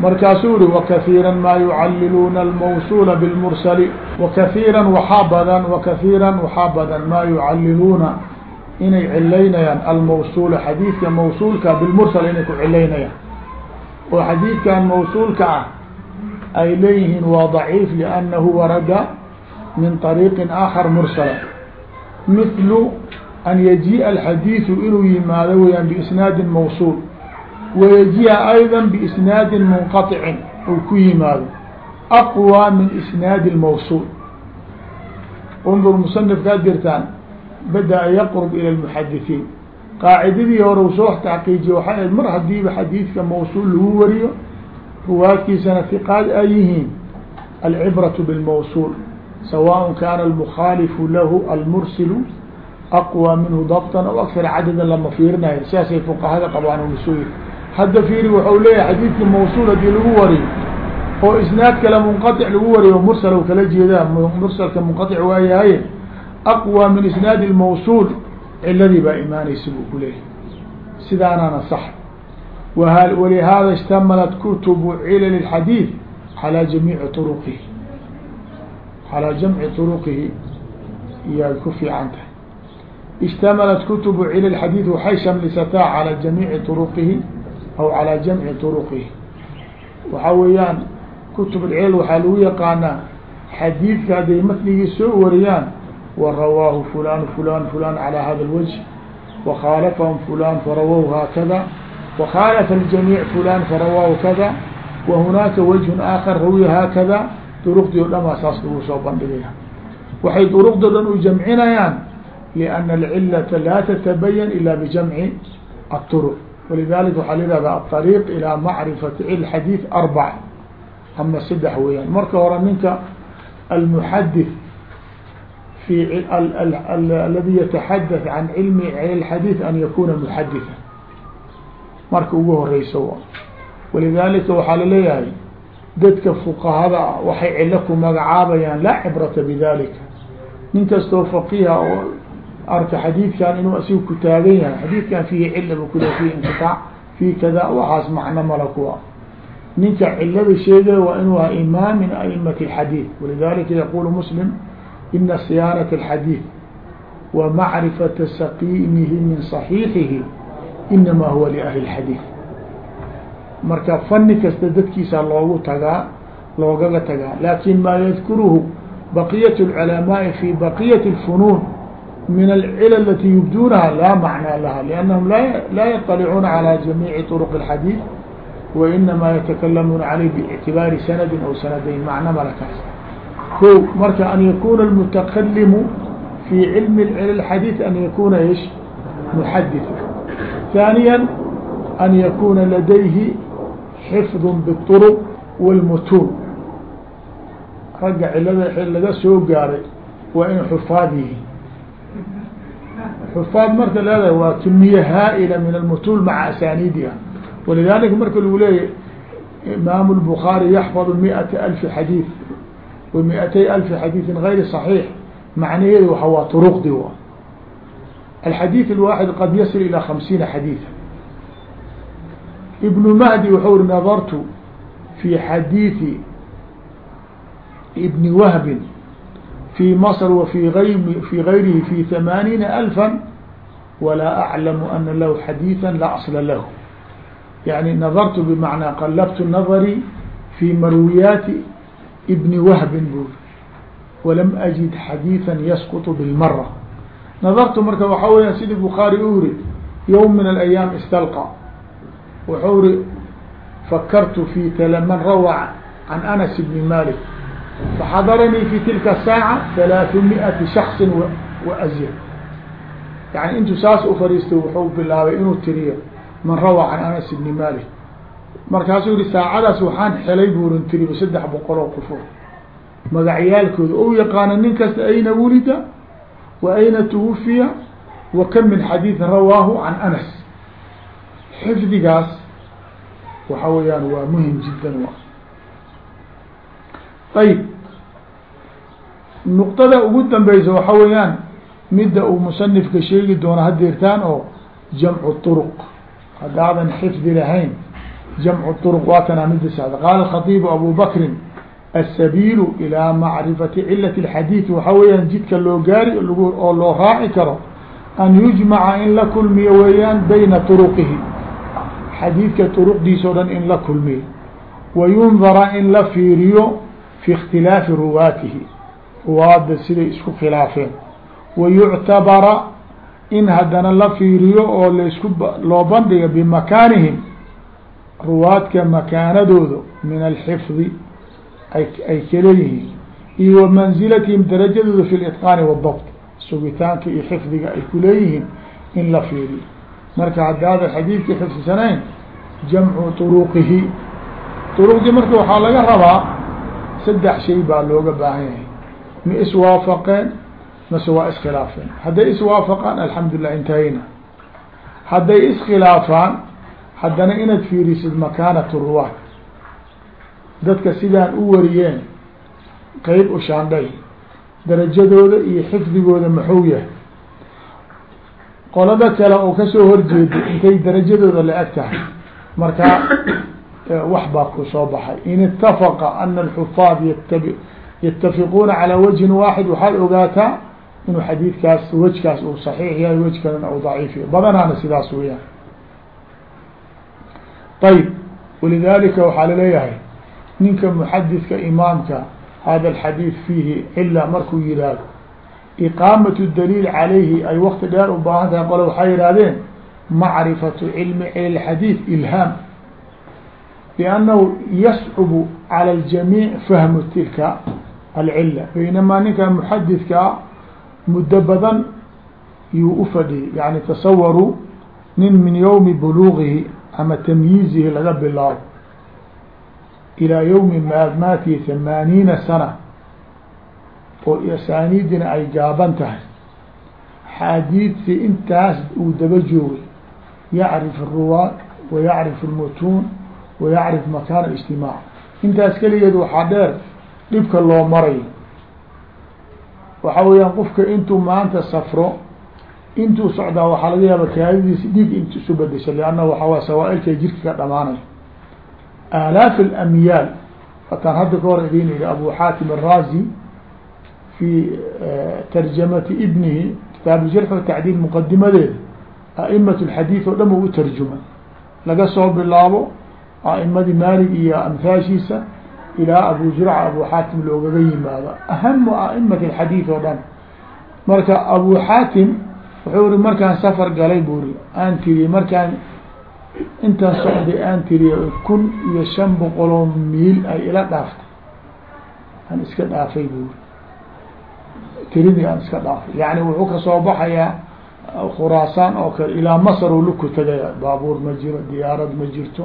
markaasuu yihi wakahiira ma yucaliluuna almawsuula bilmursali wakahiira waxaa badan wakahiira waxaa badan maa yucaliluuna inay cilaynayaan almawsuula xadiidka mawsuulka bilmursal inay ku cilaynayaan oo xadiidkan mawsuulka ah ay leeyihiin waa ضaciif liannahu warada min طariiqi aakhar mursala mithlu an yajiiءa alxadiiثu inuu yimaado weyaan biisnaadi mawsuul wayajiiha ayضا biisnaadi munqaطicin ou ku yimaado aqwى min isnaadi اmawsuul undur musanifkaad jirtaan bada yaqrb ilى اmuxadiثiin qaacidadii hore u soo taxqiijiye waxay ahayd mar hadiiba xadiidka mawsuul lagu wariyo ruwaadkiisana hiqaad ay yihiin alcibraة bاlmawsuul sawaء kana almukhaalifu lahu almursilu aqwى minhu dabطan aw aksara cadadan lama fiirinayo sidaasay fuqahada qabaan ulasooyi hadda fiiri waxau leeyahay xadiidka mawsuul hadii lagu wariyo oo isnaad kale munqaطic lagu wariyo mursal kala jeedaa mursalka munqaطic waayahaye aqwى min isnaadi اmawsuul ciladii baa imaanaysa buu ku leeyahay sidaanana sax walihaada اshtamalat kutubu cilal الxadiid calى jamiici طuruqihi calى jamci طuruqihi iyaay ku fiican tahay اshtamalat kutubu cilal xadiid waxay shamlisataa calى jamiici طuruqihi aw calى jamci طuruqihi waxaa weeyaan kutub cilal waxaa lagu yaqaanaa xadiidka hadday matnigii soo wariyaan وrawaahu fulan fulan fulan calى hada الwجه وkhaalafahum fulan farawahu haakada وkhاalف الجamيع fulan farawaahu kada وhunaaka وجه آakar rawiya haakada duruqdii o dhan baa saas lagu soo bandhigaya waxay duruqdo dhan u jamcinayaan لأن العلة laa تتبين إلا بجمع الطرق ولذلika waxaa lahahda الطريق إلى معرفة الحdيث أربع ama سdex weyaan marka hore ninka المحdث في الذي يتحدث عن علم الحديث أن يkuna محdثا marka ugu horeyso walidaalika waxaa laleeyahay dadka fuqahada ah waxay cilo ku magacaabayaan laa cibrata bidalika nin kastoo faqiha oo arka xadiidkan inuu asiga ku taagan yahay xadiidkan fiihi cila bu kule fihi inqitaac fii kada waxaas macno mala kuwa ninka cilada sheegaya waa inuu aha imaam min aimati اxadiid walidalika yaqulu muslim ina siyaanat اlxadiid wa macrifata saqiimihi min صaxiixihi inama huwa liahli اlxadiid marka fani kasta dadkiisa loogu tagaa loogaga tagaa lakin maa yadkuruhu baqiyat اlculamaai fi baqiyat اlfunuun min alcilal alati yubduunaha laa macnaa laha liannahum laa yaطalicuuna calى jamiici طرق اlxadiid wainama yatakalamuuna caleyh bاctibaari sanadin aw sanadayn macno malakaas ko marka an yakuna اlmutakalimu fi cilmi cilal xadiid an yakuna ish muxaditha ثaaniya an yakuna ladayhi xifd bالطرق wاlmutuun ragga cilada laga soo gaaray waa inay xufaad yihiin xufaad marka leedahay waa kimiye haaila min almutuul maca asaniidiha walidalika marka lagu leeyahy imaamu الbخaarي yaxfظ miئata alfi xadiiث wa miئatay alfi xadiiثin غayri صaحيix macnaheedu waa waa طرqdi w الxadيiث الواxid qad yasil ilى خamsiina xadiiثa ibn mahdi wuxuu ri nadartu fi xadiiثi ibni wahbin في mصr وفي في غayrihi في ثamاaniina ألفا وlaa أعlaم أna lahu xadيiثا la أصla lah يعني نظرت بمعنى qلبت نظري في مروياaت ibni wahbin buuri walam ajid xadiian yasqutu bilmara nadartu marka waxaa weyaan sidii bukhaari u yiri yowm min alayaam istalqa. Wuxuu iri fakartu fi man rawa can anas bni malik. Faxadaranii fi tilka saaca halaaثu miati shaksin wazyad yani intuu saas u fariistay wuxuu bilaabay inuu tiriyo man rawaa can anas bni malik markaasuu yihi saacadaas waxaan xelay buurin tiriba saddex boqol oo qufur magacyaalkooda ou yaqaana nin kasta ayna wulida? Wa ayna twufiya wa kam min xadiid rawaahu can anas. Xifdigaas waxa weeyaan waa muhiim jiddan ayib. Nuqdada ugu dambeysa waxa weeyaan midda uu musanifka sheegi doono hadeertaan oo jamcu طرq haddaadan xifdi lahayn jamcu طرq waa tanaa mida sd qaala khطيب abu bakri الsabiil ilىa macrifati cilaة الxadiiث waxa weeyaan jidka loo gaari oo loo raaci karo an yujmaca in la kulmiyo weeyaan bayna طرqihi xadiidka طرqdiisa o dhan in la kulmiyo wayundara in la fiiriyo fi اkhtilaafi ruwaatihi ruwaadda siday isku khilaafeen wayuctabara in haddana la fiiriyo oo laisku loo bandhiga bimakaanihim ruwaadka makaanadooda min alxifdi ay kaleeyihiin iyo wa manzilatihim darajadooda fi litqaani wadabt sugitaanka iyo xifdiga ay kuleeyihiin in la fiiriyo. Marka haddaadan xadiidkii xifdisanayn jamcu turuqihi. Turuqdii marka waxaa laga rabaa saddex shay baa looga baahan yahay. Ma iswaafaqeen mase waa iskhilaafeen. Hadday iswaafaqaan alxamdulilah intahayna. Hadday iskhilaafaan haddana inaad fiirisid makaanat ruwaat dadka sidaan u wariyeen qeyb ushaandhay darajadooda iyo xifdigooda maxuu yahay. Qolada kale oo ka soo horjeeda intay darajadooda la eg tahay. Markaa wax baa ku soo baxay. In itafaqa ana alxufaad ytab yatafiquuna calaa wajhin waaxid waxaad ogaataa inuu xadiidkaas wejkaas uu saxiix yahay wej kalena daciif yahay. Badanaana sidaas weyaan ayb walidalika waxaa la leeyahay ninka muxadidka imaamka hada alxadiid fiihi cila markuu yihahdo iqaamat daliil calayhi ay wakti dheer u baahan tahay qole waxay yihahdeen macrifatu cilmi cil xadiid ilhaam liannahu yascubu cala ljamiic fahmu tilka alcila baynamaa ninka muxadidkaa muddo badan yuu ufadhiyay yani tasawaruu nin min yowmi buluugihi ama tamyiizihii laga bilaabo ilaa yowmi maadmaatii thamaaniina sana oo asaaniidina ay gaaban tahay. Xaadiidtii intaas uu daba joogay yacrif aruwaad wa yacrif almutuun wa yacrif makaan alijtimaac. Intaas keligeed waxaa dheer dhibka loo marayo. Waxa weeyaan qofka intuu maanta safro intuu socdaa waxaa laga yaaba kaadidiisa dhiig int isu bedesha lanna waxawa sawaailka jirka ka dhamaanayo. Aalaaf alamyaal wataan hadda ka hor idin yihi abu xaatim araazi fi tarjamati ibnihi kitaab jarx watacdiil muqadimadeeda a'imat lxadiid oo dhan u u tarjuma. Laga soo bilaabo a'imadii maalig iyo amhaashiisa ilaa abu zurca abu xaatim loogaga yimaado ahamu a'imat alxadiid oo dhan. Marka abu xaatim wuxuu ri markaan safar galay buri aan tiriye markaan intaan socday aan tiriye kun iyo shan boqoloo miil ay ila dhaaftay. Aan iska dhaafay buri tiridii aan iska dhaafay. Yani wuxuu ka soo baxayaa khuraasaan oo kale ilaa masr u laku tegaya baabuur ma jiro diyaarad ma jirto.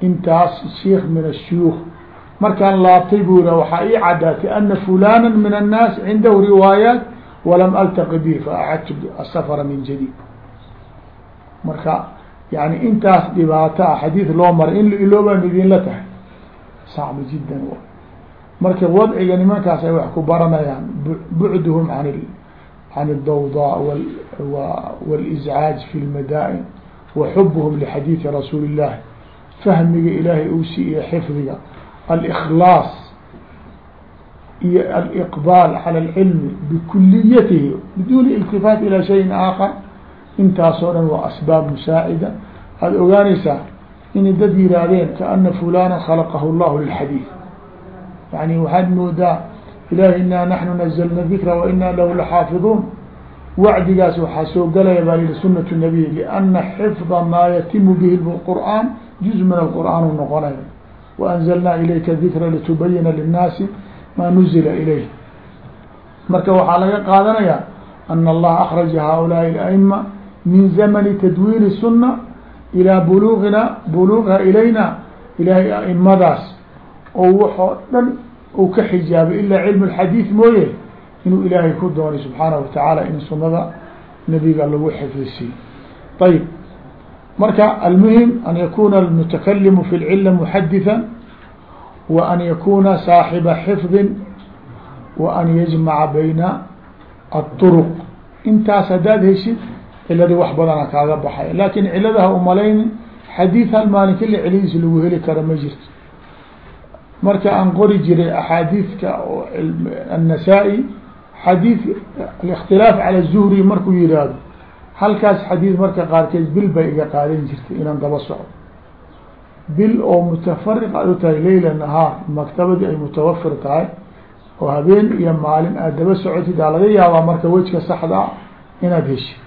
Intaas sheikh min ashuyuukh markaan laabtay buu yih waxaa ii cadaatay ana fulana min الnaas cindahu riwaayaat walam altaqi bihi faacadtu asafra min jadيid marka yani intaas dhibaato a xadiid loo maray in la iloobaan idinla tahay sacbi jiddan marka wadciga nimankaas ay wax ku baranayaan bucduhum an can الdawdaa wاlإزcaaj fi اlmadaa'in wa xubhum lxadiidi rasuuli الlahi fahmiga ilaahay uu siiye xifdiga alإkhlaas iyo aliqbaal cala alcilmi bikuliyatihi biduuni iltifaat ilaa shayin aakhar intaasoo dhan waa asbaab musaacida waxaad ogaanaysaa inay dad yihaahdeen kaana fulana khalaqahu llahu lilxadiid yani waxaad moodaa ilahi inaa naxnu nazalna dikra wa inaa lahu laxaafiduun. Wacdigaas waxaa soo galaya baa yihi sunat nabiy liana xifda maa yatimu bihi qur'aan juz min alqur'aan u noqonayo. Waanzalnaa ilayka dikra litubayina linnaasi maa nuzila ilayh. Marka waxaa laga qaadanaya ana allaha akraja haulaai aima min zamani tadwiini sunna ilaa buluugina buluugha ilayna ilaahay aimadaas oo waxoo dhan uu ka xijaabay ilaa cilmu lxadiid mooye inuu ilaahay ku doonay subxaanaه watacaala in sunada nebiga lagu xifdisiiyo ayb marka almuhim an yakuna almutakalimu fi lcila muxaditha wa an yakuna saaxiba xifdin wa an yajmaca bayna aلطuruq intaas haddaad heshid ciladii wax badana kaaga baxay lakin ciladaha umalayni xadiid hal maalin kila ciladiisa lagu heli kara ma jirto marka aan qori jiray axaadiidka النasaa-i xadiid الاktilaaf calى الzuhri markuu yihahdo halkaas xadiid marka qaarkeed bil bay iga qaadan jirtay inaan daba soco bil oo mutafariq aad u tahay leyla nahaar maktabadii ay mutawafir tahay oo habeen iyo maalin aad daba socotid aa laga yaabaa marka wejka saxda a inaad heshid.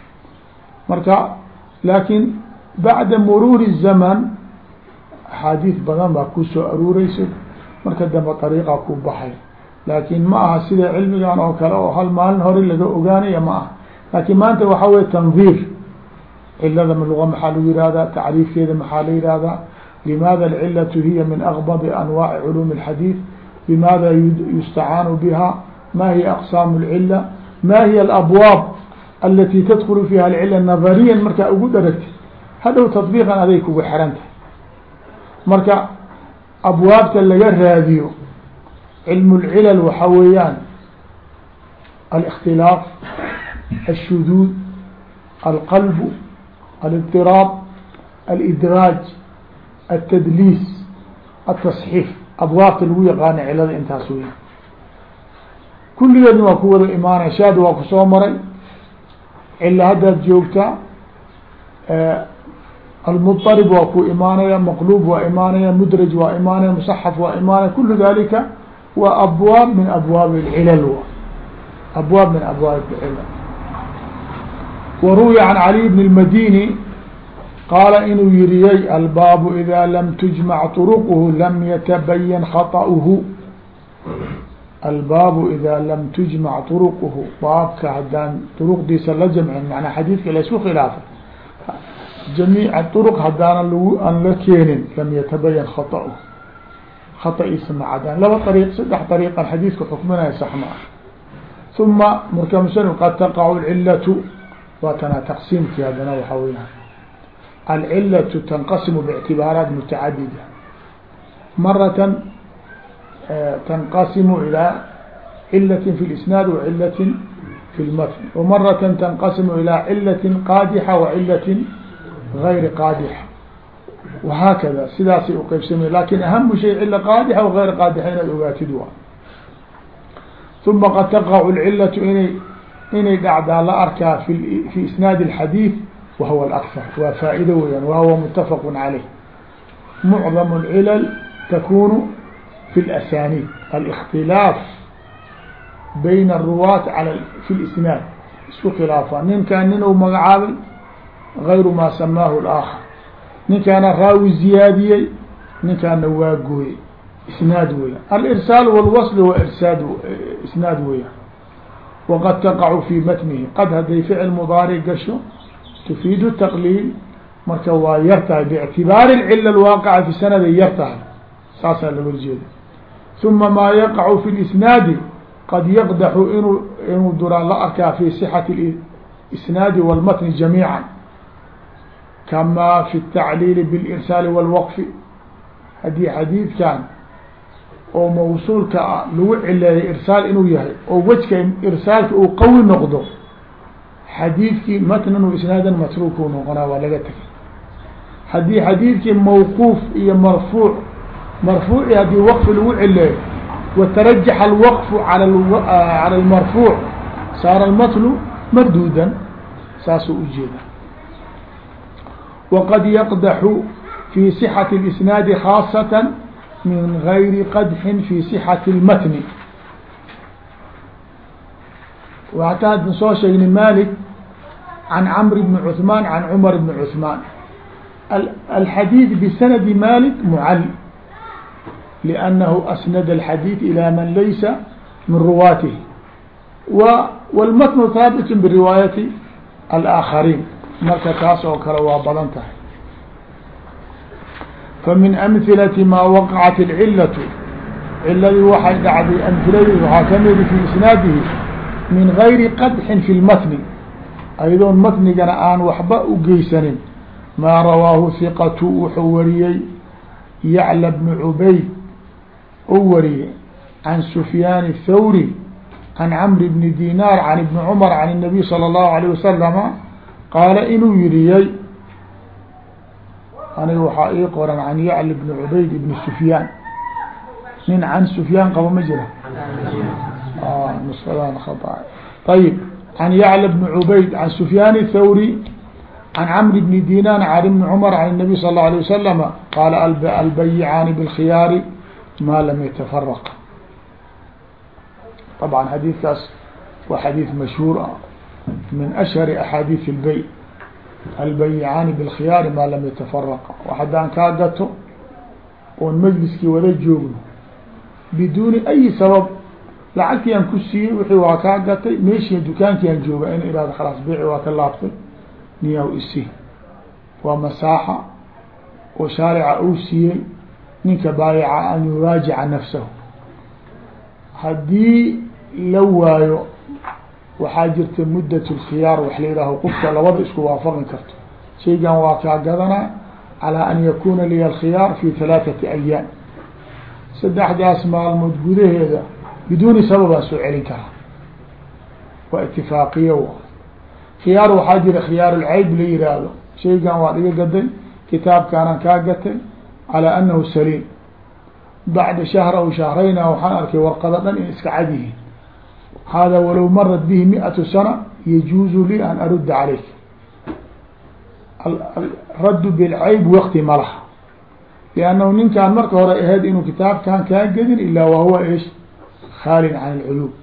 Marka laakiin bacda muruuri الzaman axaadiid badan baa ku soo aruureysa marka dambe ariiqa ku baxay. Laakin ma aha sida cilmigan oo kale oo hal maalin hore laga ogaanaya ma aha. Laakin maanta waxaa wey tandiir cilada luga maxaa lagu yihahdaa tacriifkeeda maxaa la yihahdaa limaada alcilatu hiya min akbabi anwaaci culuumi اlxadiid bimaada yustacaanu biha ma hiya aqsaamu اlcila ma hiya alabwaab alati tadkulu fiha alcila nadariyan markaa ugu dharagtid hadhow tadbiiqan aday kugu xiran tahay marka abwaabta laga raadiyo cilm اlcilal waxaa weeyaan الاktilaaf الshuduud alqalb الاضطiraab اlإdraaj الtdliis التصxiif abwaabta lagu yaqaana cilada intaas wey kulligeedna waa ku wada imaanaya shaad waa kusoo maray cila haddaad joogtaa almuطarib waa ku imaanaya maqlub waa imaanaya mudraj waa imaanaya musaxaf waa imaanaya kulu dalika waa abwaab min abwaab اcilal abwaab min abwaab اcilal waruwiya can caliy bn اmadini qaala inuu yiriyey albaabu ida lam tujmac طرqhu lam yatabayan khaطأhu albaabu ida lam tujmac طرqhu baabka haddaan طرqdiisa la jamcin manaa xadiidka laisku khilaafay jamiica طرq haddaana lag aan la keenin lam yatabayan khaطأhu khaطa'iisa ma cadaan laba ariiq saddex ariiqan xadiidka xukminaya sax ma ah uma marka muslim qad taqacu اlcilatu waa tana taqsiimkii haddana waxaa weyaan alcilatu tanqasimu bاctibaaraat mutacadida maratan tanqasimu ilaa cilati fi اlisnaad wa cilati fi اlmatn wamaratan tanqasimu ilaa cilati qaadixa wa cilati غayri qaadixa wahaakada sidaasay uqeybsamay lakin ahamu shay cila qaadixa wa غayr qaadixa inaad ogaatid waa uma qad taqacu اlcilatu inay inay dhacdaa la arkaa fi fi isnaadi اlxadiid wahuwa اlakar waa faa'ido weyaan wahuwa mutafaq caleyh mucdam اlcilal takunu fi اlasaniid اlاktilaaf bayna الruwaat al fi اlisnaad isku khilaafa ninkan nin u magacaabay غayru ma samaahu اlآakar ninkaana raawi ziyaadiyey ninkaana waa gooyey isnaad weya alirsaal wاlwasl waa irsaad isnaad weya waqad taqacu fi matnihi qad hadday ficil mudaaric gasho tufiidu taqliil marka waa yar tahay bictibaari cila alwaaqica fi sanaday yar tahay saasaa laga horjeeda uma maa yaqacu fi lisnaadi qad yaqdaxu inuu inuu duraa la arkaa fi sixati isnaadi walmatni jamiica kamaa fi tacliili bilirsaali walwaqfi haddii xadiidkan oo mawsuulka ah lagu cileeyay irsaal inuu yahay oo wejka irsaalka uu qawi noqdo xadiidkii matnan isnaadan matruuku noqonaa waa laga tegay. Haddii xadiidkii mawquuf iyo marfuuc marfuuci haddii waqfi lagu cileeyo watarajaxa alwaqfu cala almarfuuc saara almatnu marduudan saasuu ujeeda waqad yaqdaxu fi sixati اlisnaadi khaasatan min gayri qadxin fi sixati اlmatni wataa haddan soo sheegnay malik can cmr bni cuثmaan can cmar bni cuثmaan alxadiid bisanadi malik mucal لأnnahu asnad الxadiid ilى man laysa min ruwaatihi wاlmatn haabit biriwaayati alآakariin marka taas oo kale waa badan tahay famin amhilati maa waqacat اlcilaة ciladii waxay dhacday amhiladii waxaa kamidi fi isnaadihi min gayri qadxin fi lmatni ayadoon matnigana aan waxba u geysanin maa rawaahu hiqatu wuxuu wariyey yacla bnu cubayd u wariyey can sufyaan الthawri can camr bni dinaar can ibni cumar can الnabiy salى اllahu alيه wasalama qaala inuu yiriyey aniga waxaa ii qoran can yacla bni cubayd ibni sufyaan nin can sufyaan qabo ma jira nushadan khaa ayib can yacla bni cubayd can sufyaan الthawri can camr bni dinar can ibni cumar can الnabiy sal اlه alيه wasalama qaala albayicaani bاlkhiyaari ma lam yatafaraq طabعا xadiidkaas waa xadiid mashhuur ah min ashhari axaadiiث اlbey albayicaani bاlkhiyaari maa lam yatafaraqa haddaan kaa gato oon majliskii wada joogno biduuni ayi sabab lacagtii aan ku siiyey wixii waa kaa gatay meeshii dukaankii aan jooga in ihahdo khalaas beeci waa ka laabtay niyaw isi waa masaaxa oo shaarica uu siiyey ninka baayaca an yuraajica nafsahu. Haddii la waayo waxaa jirta muddat lkhiyaar wax la yihaaho qofka labada isku waafaqi karto. Shaygan waa kaa gadanaa calaa an yakuna liya alkhiyaar fi halaathati ayaam saddexdaas maalmood gudaheeda biduuni sababaa soo celin karaa. Waa itifaaqiyo khiyaar waxaa jira khiyaar lcayb la yihaahdo shaygan waad iga gaday kitaabkaanaan kaa gatay calى anahu saliim. Bacda shahr aw shahrayna waxaan arkay warqado dhan in iska cad yihiin. Hada walow marat bihi miatu sana yajuuzu li an arudda calayk raddu bilcayb wakti ma laha. Liannahu ninkaan marka hore ahayd inuu kitaabkan kaa gedin ilaa wahuwa esh khaalin can alcuyuub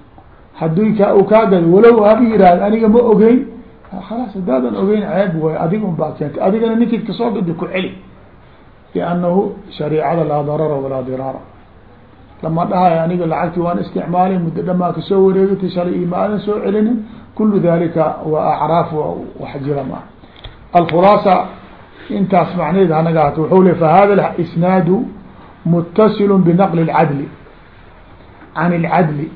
haddii ka u kaa gado walow haba yihahd aniga ma ogeyn. Khalaas haddaadan ogeyn ceeb way adiga un adigana ninkid ka soo gadi ku celi. Liannahu shariicada laa darara walaa diraara. Lama dhahayo aniga lacagti waan isticmaalay muddo dhamaa ka soo wareegatay shalay ima soo celinin. Kulu dalika waa acraaf wax jira maa alkhulaasa intaas macnaheed hanaga wuxuu le fahada isnaadu mutasil binaqli اlcadli can اlcadli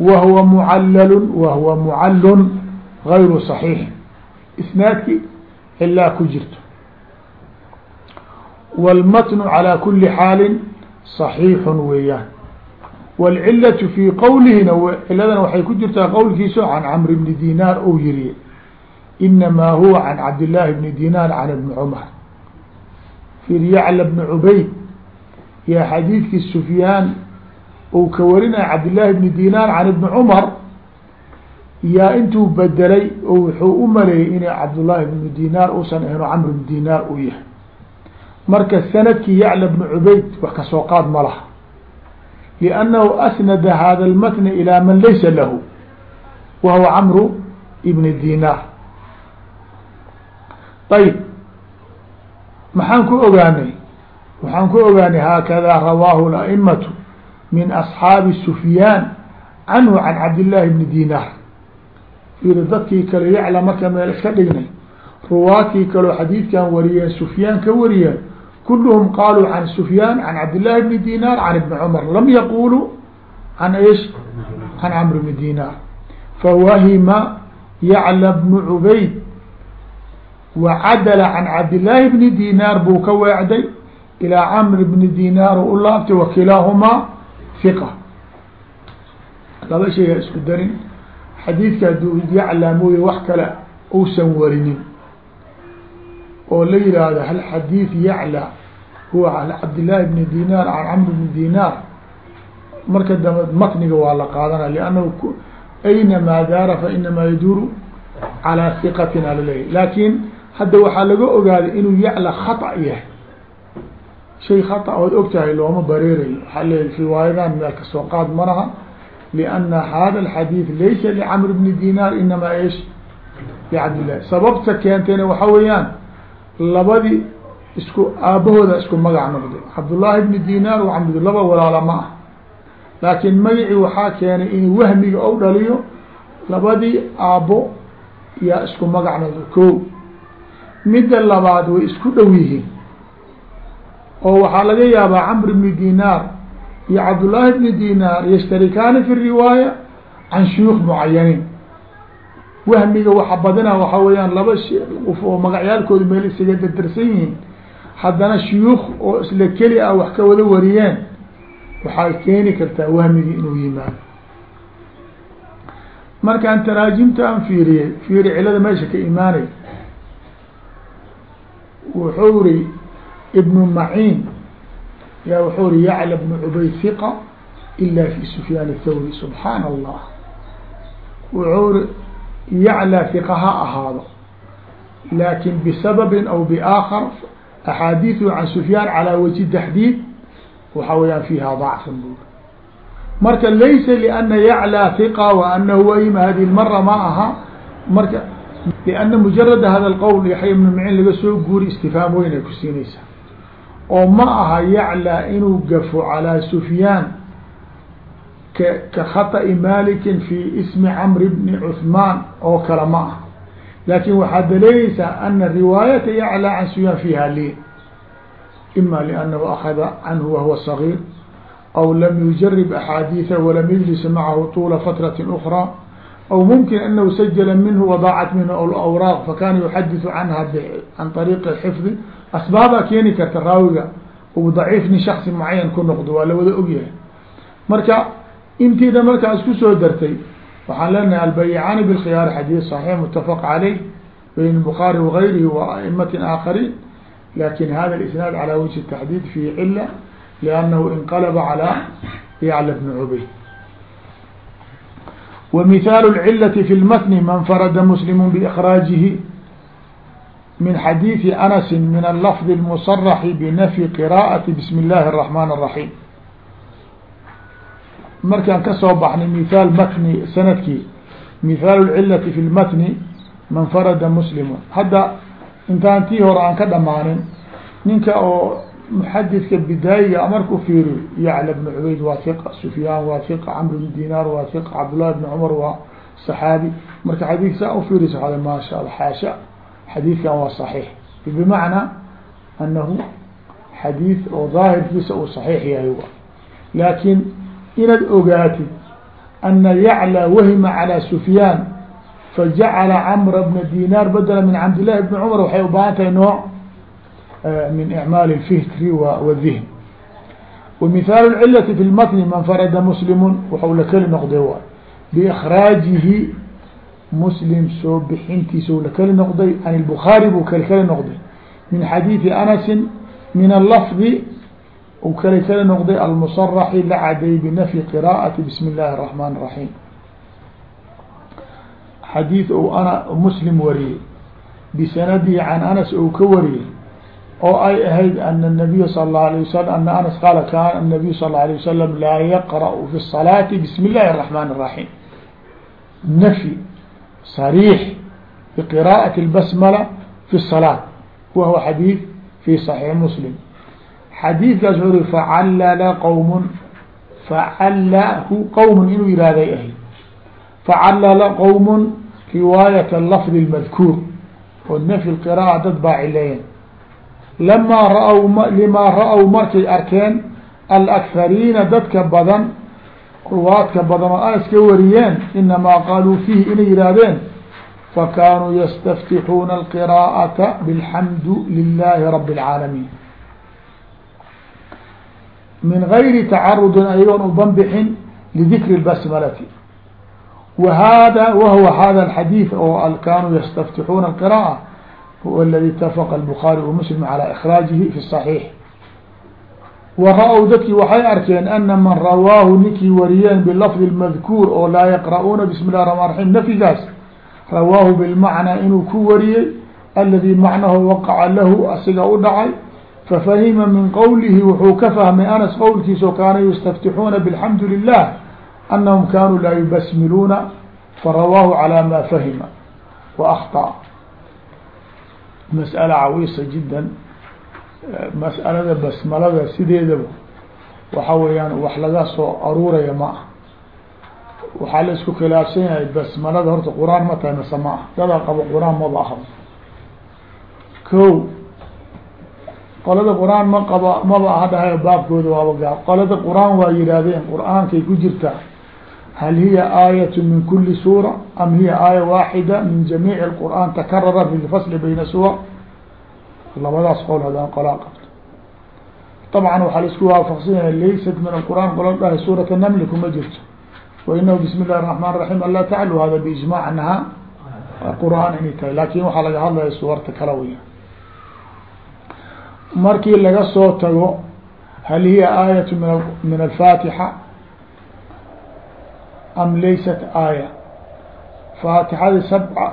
wa huwa mucallalu wa huwa mucallun gayru صaxiix isnaadki ilaa ku jirto wاlmatnu calى kuli xaali صaxiixu weeyaan wاlcilaة fii qowlihina ciladana waxay ku jirtaa qowlkiiso can camr bni dinaar ou yiriye inamaa huwa can cabdillaahi bni dinaar can ibni cumar fir yacla bni cubayd yaa xadiidkii sufyaan uu ka warinaya cabdillaahi bni dinaar can ibni cumar yaa intuu bedelay oo wuxuu u maleeyey inay cabdullaahi bni dinaar uusan ahno camr bni dinaar uu yahay. Marka sannadkii yacla bni cubayd wax ka soo qaad ma laha liannahu asnada hada almatna ilaa man laysa lahu wa huwa camru ibni dinaar ayb maxaan ku ogaanay? Waxaan ku ogaanay haakada rawaahu laimatu min asxaabi sufyaan canhu can cabdillaahi bni dinaar fiiri dadkii kale yacla marka meel iska dhignay. Ruwaadkii kaleo xadiidkan wariyeen sufyaan ka wariyeen kulhm qaluu can sufyaan can cabdالlahi bni dinar can ibni cmar lam yaquluu can ish can camr bni dinar fawahima yacla bnu cubayd wacadala can cabdillaahi bni dinar buu ka weecday ilaa camr bni dinar u laabtay wakilaahumaa hiqa laba shayga isku darin xadiidka haduu yaclaa mooye wax kale uusan warinin oo la yihahdo hal xadiid yaclى huwa an cabdillaahi bni dinar can camr bni dinar marka dambe matniga waa la qaadanaya liannahu aynamaa daara fa inamaa yaduuru calaa hiqatin alaleeyahy laakin hadda waxaa laga ogaaday inuu yacla khata yahay shay khata ood ogtahay looma bareerayo. Waxaa leeya riwaayadan meel ka soo qaad malaha lianna hada alxadiid laysa licamr bni dinar inamaa ish licabdillahi sababta keentayna waxa weeyaan labadii isku aabahooda isku magac noqday. Cabdullaahi bni dinar wa camd laba walaala ma ah. Laakiin magacii waxaa keenay in wahmiga ou dhaliyo labadii aabbo yaa isku magac noqday. Ko midda labaad way isku dhow yihiin oo waxaa laga yaabaa camr bni dinar iyo cabdullaahi bni dinar yashtarikaani fi riwaaya can shuyuukh mucayaniin. Wahmiga waxa badina waxaa weeyaan laba qof oo magacyaalkooda meel isaga dardarsan yihiin. Haddana shuyuukh oo isla keli ah wax ka wada wariyeen waxay keeni kartaa wahmigi inuu yimaado. Markaan taraajimta aan fiiriyey fiiri cilada meesha ka imaanay wuxuu ri ibn maciin ya wuxuu ri yacla bnu cubayd hiqa ila fi sufyaan athawri subxaana allah wuxuu ri yacla hiqa ha ahaado laakin bisababin aw biaakhar axaadiiثu can sufyaan calaa wajhi taxdiid waxaa weyaan fiiha dacfan buuri marka laysa lana yacla hiqa wa anahu wayma hadi lmara ma aha marka liana mujarada hada lqowl yaxya ibnu maciin laga soo guuri istifhaam weyn ku siinaysaa oo ma aha yaclى inuu gafo calى sufyaan ka khaطأi malikin fi ismi camr bni cuثmaan oo kale ma ah laakin waxaad daleeyeysaa ana riwaayata yaclى can sufyaan fiiha liin ima lأnnahu akada canhu wahuwa صaغيir aw lam yujarib axaadiiثa walam yجlis macahu طula fatraة أkrى aw mumkin anahu sajla minhu wadaacat minhu awraaq fakana yuxadiثu canha can طariiqi xifdi asbaabaa keeni karta raawiga uu daciif nin shaksi mucayan ku noqdo waa la wada ogyahay marka intiida markaa isku soo dartay waxaan leenahay albayicaani bilkhiyaar xadiid صaxiix mutafaq caleyh bayn bukhaari wagayrihi wa aimatin aakhariin laakiin hada isnaad calaa wajhi taxdiid fihi cila liannahu inqalaba calaa yacla bni cubayd wa mihaalu fi lmatni man farada muslimu biikraajihi من حديث أنس من اللفظ المصرح بنفي قراءة بسم الله الرحمن الرحيم markaan kasoo baxnay mithaal matni sanadkii mithaalu lcilati fi lmatni man farada muslimun hadda intaan tii hore aan ka dhamaanin ninka oo muxadidka bidaayiga markuu fiiriyo yacla bnu cubayd waa hiqa sufyaan waa hiqa camr bn dinaar waa hiqa cabdullahi bni cumar waa saxaabi marka xadiidka saa ufiiriso a maasha alla xaasha xadiidkan waa saxiix bimacnaa anahu xadiid oo daahirkiisa uu saxiix yahay laakin inaad ogaatid ana yaclى wahima calى sufyaan fajacala camra bna dinar badla min cabd llahi bni cumar waxay u baahan tahay nooc min icmaal اfikri wdihn wmithaal اcilati fi lmatni man farada muslimu waxau la keli noqday waay biikraajihi muslim soo bixintiisa u la keli noqday can اlbukhaari buu kal keli noqday min xadiidi anasi min alafdi u kale kala noqday almusaraxi la cadeeyey binafyi qira'ati bismi اllahi الرaحman الرaحيم xadiid ou ana muslim wariyey bisanadihi can anas ou ka wariyey oo ay ahayd ana الnabiy sal اله alيه wasalam ana anas qaala kana الnabiy sal اله alيه wasalam laa yaqrأu fi الصalaati bismi اllahi الرaحman الرaحيم nafyi صariix biqira'ati اlbasmala fi الصalaaة wa huwa xadiid fi صaxiix muslim xadiidkaas wuxu uri facallala qowmun facallahu qowmun inuu yihahday ahayd facallala qowmun riwaayat lafdi اlmadkuur oo nafyi qira'a dad baa cileeyeen lamaa ra-w limaa ra-w markay arkeen alakhariina dadka badan ruwaadka badan oo a iska wariyeen inamaa qaaluu fiihi inay yihaahdeen fakaanuu yastaftixuuna alqira'ata bilxamdu lilaahi rabi اlcaalamiin min gayri tacarudin ayagoon ubanbixin lidikri basmalati wa hada wahuwa hada alxadiid oo kaanuu yastaftixuuna alqira'a huwa aladi itafaqa albukaari wa muslim calaa ikraajihi fi saxiix wa ra-w dadkii waxay arkeen ana man rawaahu ninkii wariyeen bilafdi اmadkuur oo laa yaqra'uuna bismi اlah الرحman raحim nafyigaas rawaahu bilmacnaa inuu ku wariyey aladi macnahu waqaca lahu asiga u dhacay fafahima min qowlihi wuxuu ka fahmay anas qowlkiisa oo kaana yastaftixuuna bاlxamdu lilah anahum kanuu laa yubasmiluuna farawaahu calى ma fahima wa akhطأ masأala cawiisa jida mas'alada basmalada sideedaba waxa weeyaan wax laga soo aruuraya ma ah waxaa la isku khilaafsan yahay basmalada horta qur'aan ma tahay mase ma ah dadaa qabo qur'aan maba aha. Ko qolada qur'aan ma qaba maba aha dhahay baabkooda waaba gaa qolada qur'aan waa yihaahdeen qur'aankay ku jirtaa hal hiya aayat min kuli suura am hiya aaya waaxida min jamiic اqur'aan takarara fi lfasli bayna suwar labadaas qowl hadaan qolaa qabto طabcan waxaa la isku waafaqsan yahay laysat min alqur'aan qola dhahay suurat namli kuma jirto wainahu bismi اllahi الرaحman الرaحيم anlaa taclu hada biijmac anaha qur'aan inay tahay lakin waxaa laga hadlaya suwarta kala weya markii laga soo tago hal hiya aayat min min alfaatixa am laysat aaya faatixadii sabca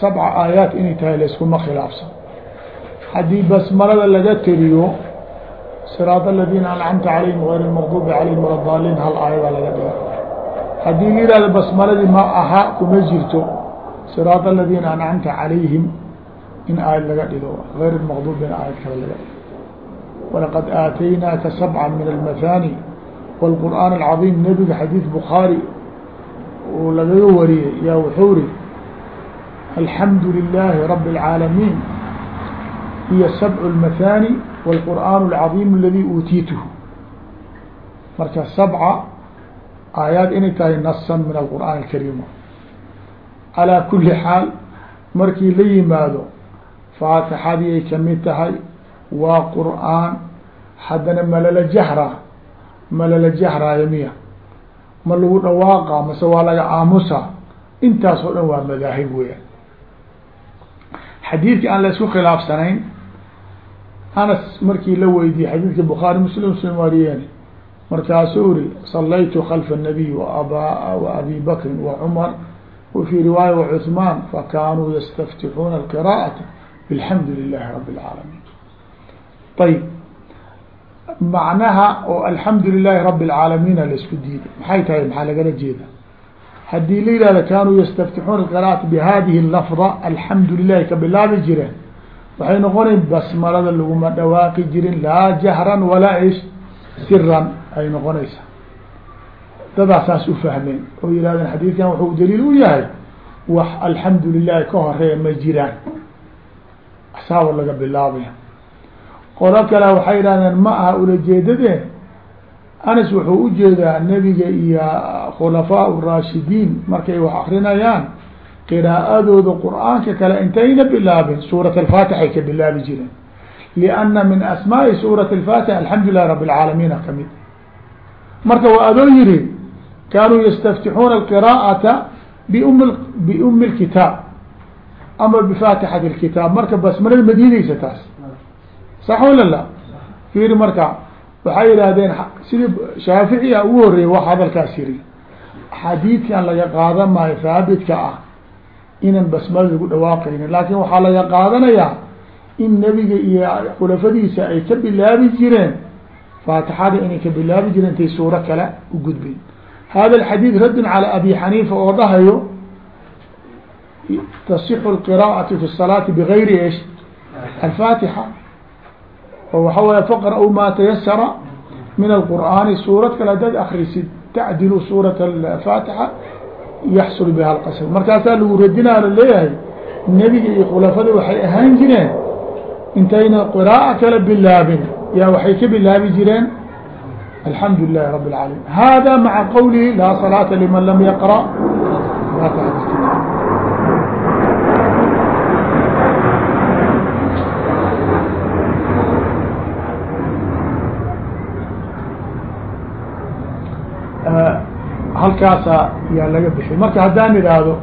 sabca aayaat inay tahay layskuma khilaafsan haddii basmalada laga tiriyo siraad aladiina ancamta calayhim غayr اlmaqdubi calayhim wala daliin hal aayadaa laga dhiga haddii la yihahdo basmaladii ma aha kuma jirto siraad aladiina ancamta calayhim in aayad laga dhigo غayr اlmaqdubin aayad kale laga dhigo walaqad aataynaaka sabca min almathani wاlqur'aan alcadiim nebiga xadiid bukhaari uu lagaga wariyey yaa wuxuu ri alxamdu lilaahi rabi اlcaalamiin hiya sabc اlmathani wاlqur'aan اlcadiim aladi uutiituhu marka sabca aayaad inay tahay nasan min alqur'aan alkariim calaa kuli xaal markii la yimaado faatixadii ay kamid tahay waa qur'aan haddana malala jahraa malala jahraayo miya ma lagu dhawaaqa mase waa laga aamusa intaas oo dhan waa madaahib weeyaan xadiidki aan la isku khilaafsanayn anas markii la weydiiyey xadiidkii bukhaari muslim muslim wariyeen markaasuu iri salaytu khalfa nabiy waaba wa abi bakrin wa cumar wa fii riwaaya wacuhmaan fakanuu yastaftixuuna alqira'ata bilxamdu lilahi rabi اlcaalamiin ayib macnaha oo alxamdu lilahi rabi اlcaalamiina la isku diiday. Maxay tahay? Maxaa lagala jeeda haddii la yihahdo kanuu yastaftixuuna alqira'ata bihadihi lafda alxamdu lilahi ka bilaabi jireen waxay noqonayn basmalada laguma dhawaaqi jirin laa jahran walaa ish siran ay noqonaysaa dadaa saas u fahmeen oo yihahdeen xadiidkan wuxuu daliil u yahay wax alxamdu lilahi ka horreeya ma jiraan. Asaaba laga bilaabaya qolo kale waxay yihahdeen ma aha ulajeedadee anas wuxuu u jeedaa nebiga iyo khulafaa raashidiin markay wax akrinayaan qiraa'adooda qur'aanka kale intayna bilaabin suurat alfaatixay ka bilaabi jireen. Lianna min asmaai suurati alfaatixa alxamdu lilahi rabi alcaalamiina ka mid marka waa adoo yihi kaanuu yastaftixuuna alqiraa'ata bium biumi lkitaab ama bifaatixati lkitaab marka basmalada ma diideysa taas. Sax wala la? Fiiri marka waxay yidhaahdeen sidii shaaficiya ugu horreeyay wax hadalkaas yiri xadiidkan laga qaadan maayo haabitka ah inan basmada lagu dhawaaqayni laakin waxaa laga qaadanayaa in nebiga iyo khulafadiisa ay ka bilaabi jireen faatixada inay ka bilaabi jireen tay suuro kale u gudbeen hada alxadiid raddun calaa abi xaniifa oo dhahayo tasixu alqira'atu fi salaati bigayri esh alfaatixa oo waxa waya faqra-u maa tayasara min alqur'aani. Suurad kale hadaad akrisid tacdilu suurat alfaatixa yaxsul biha alqasr markaasaa lagu radinaa la leeyahay nebiga iyo khulafada waxay ahaan jireen intayna qiraa'a kala bilaabin. Yaa waxay ka bilaabi jireen? Alxamdu lilahi rabi اlcaalamiin hada maca qowlihi laa salaata liman lam yaqra halkaasa yaa laga bixi marka haddaan idhaahdo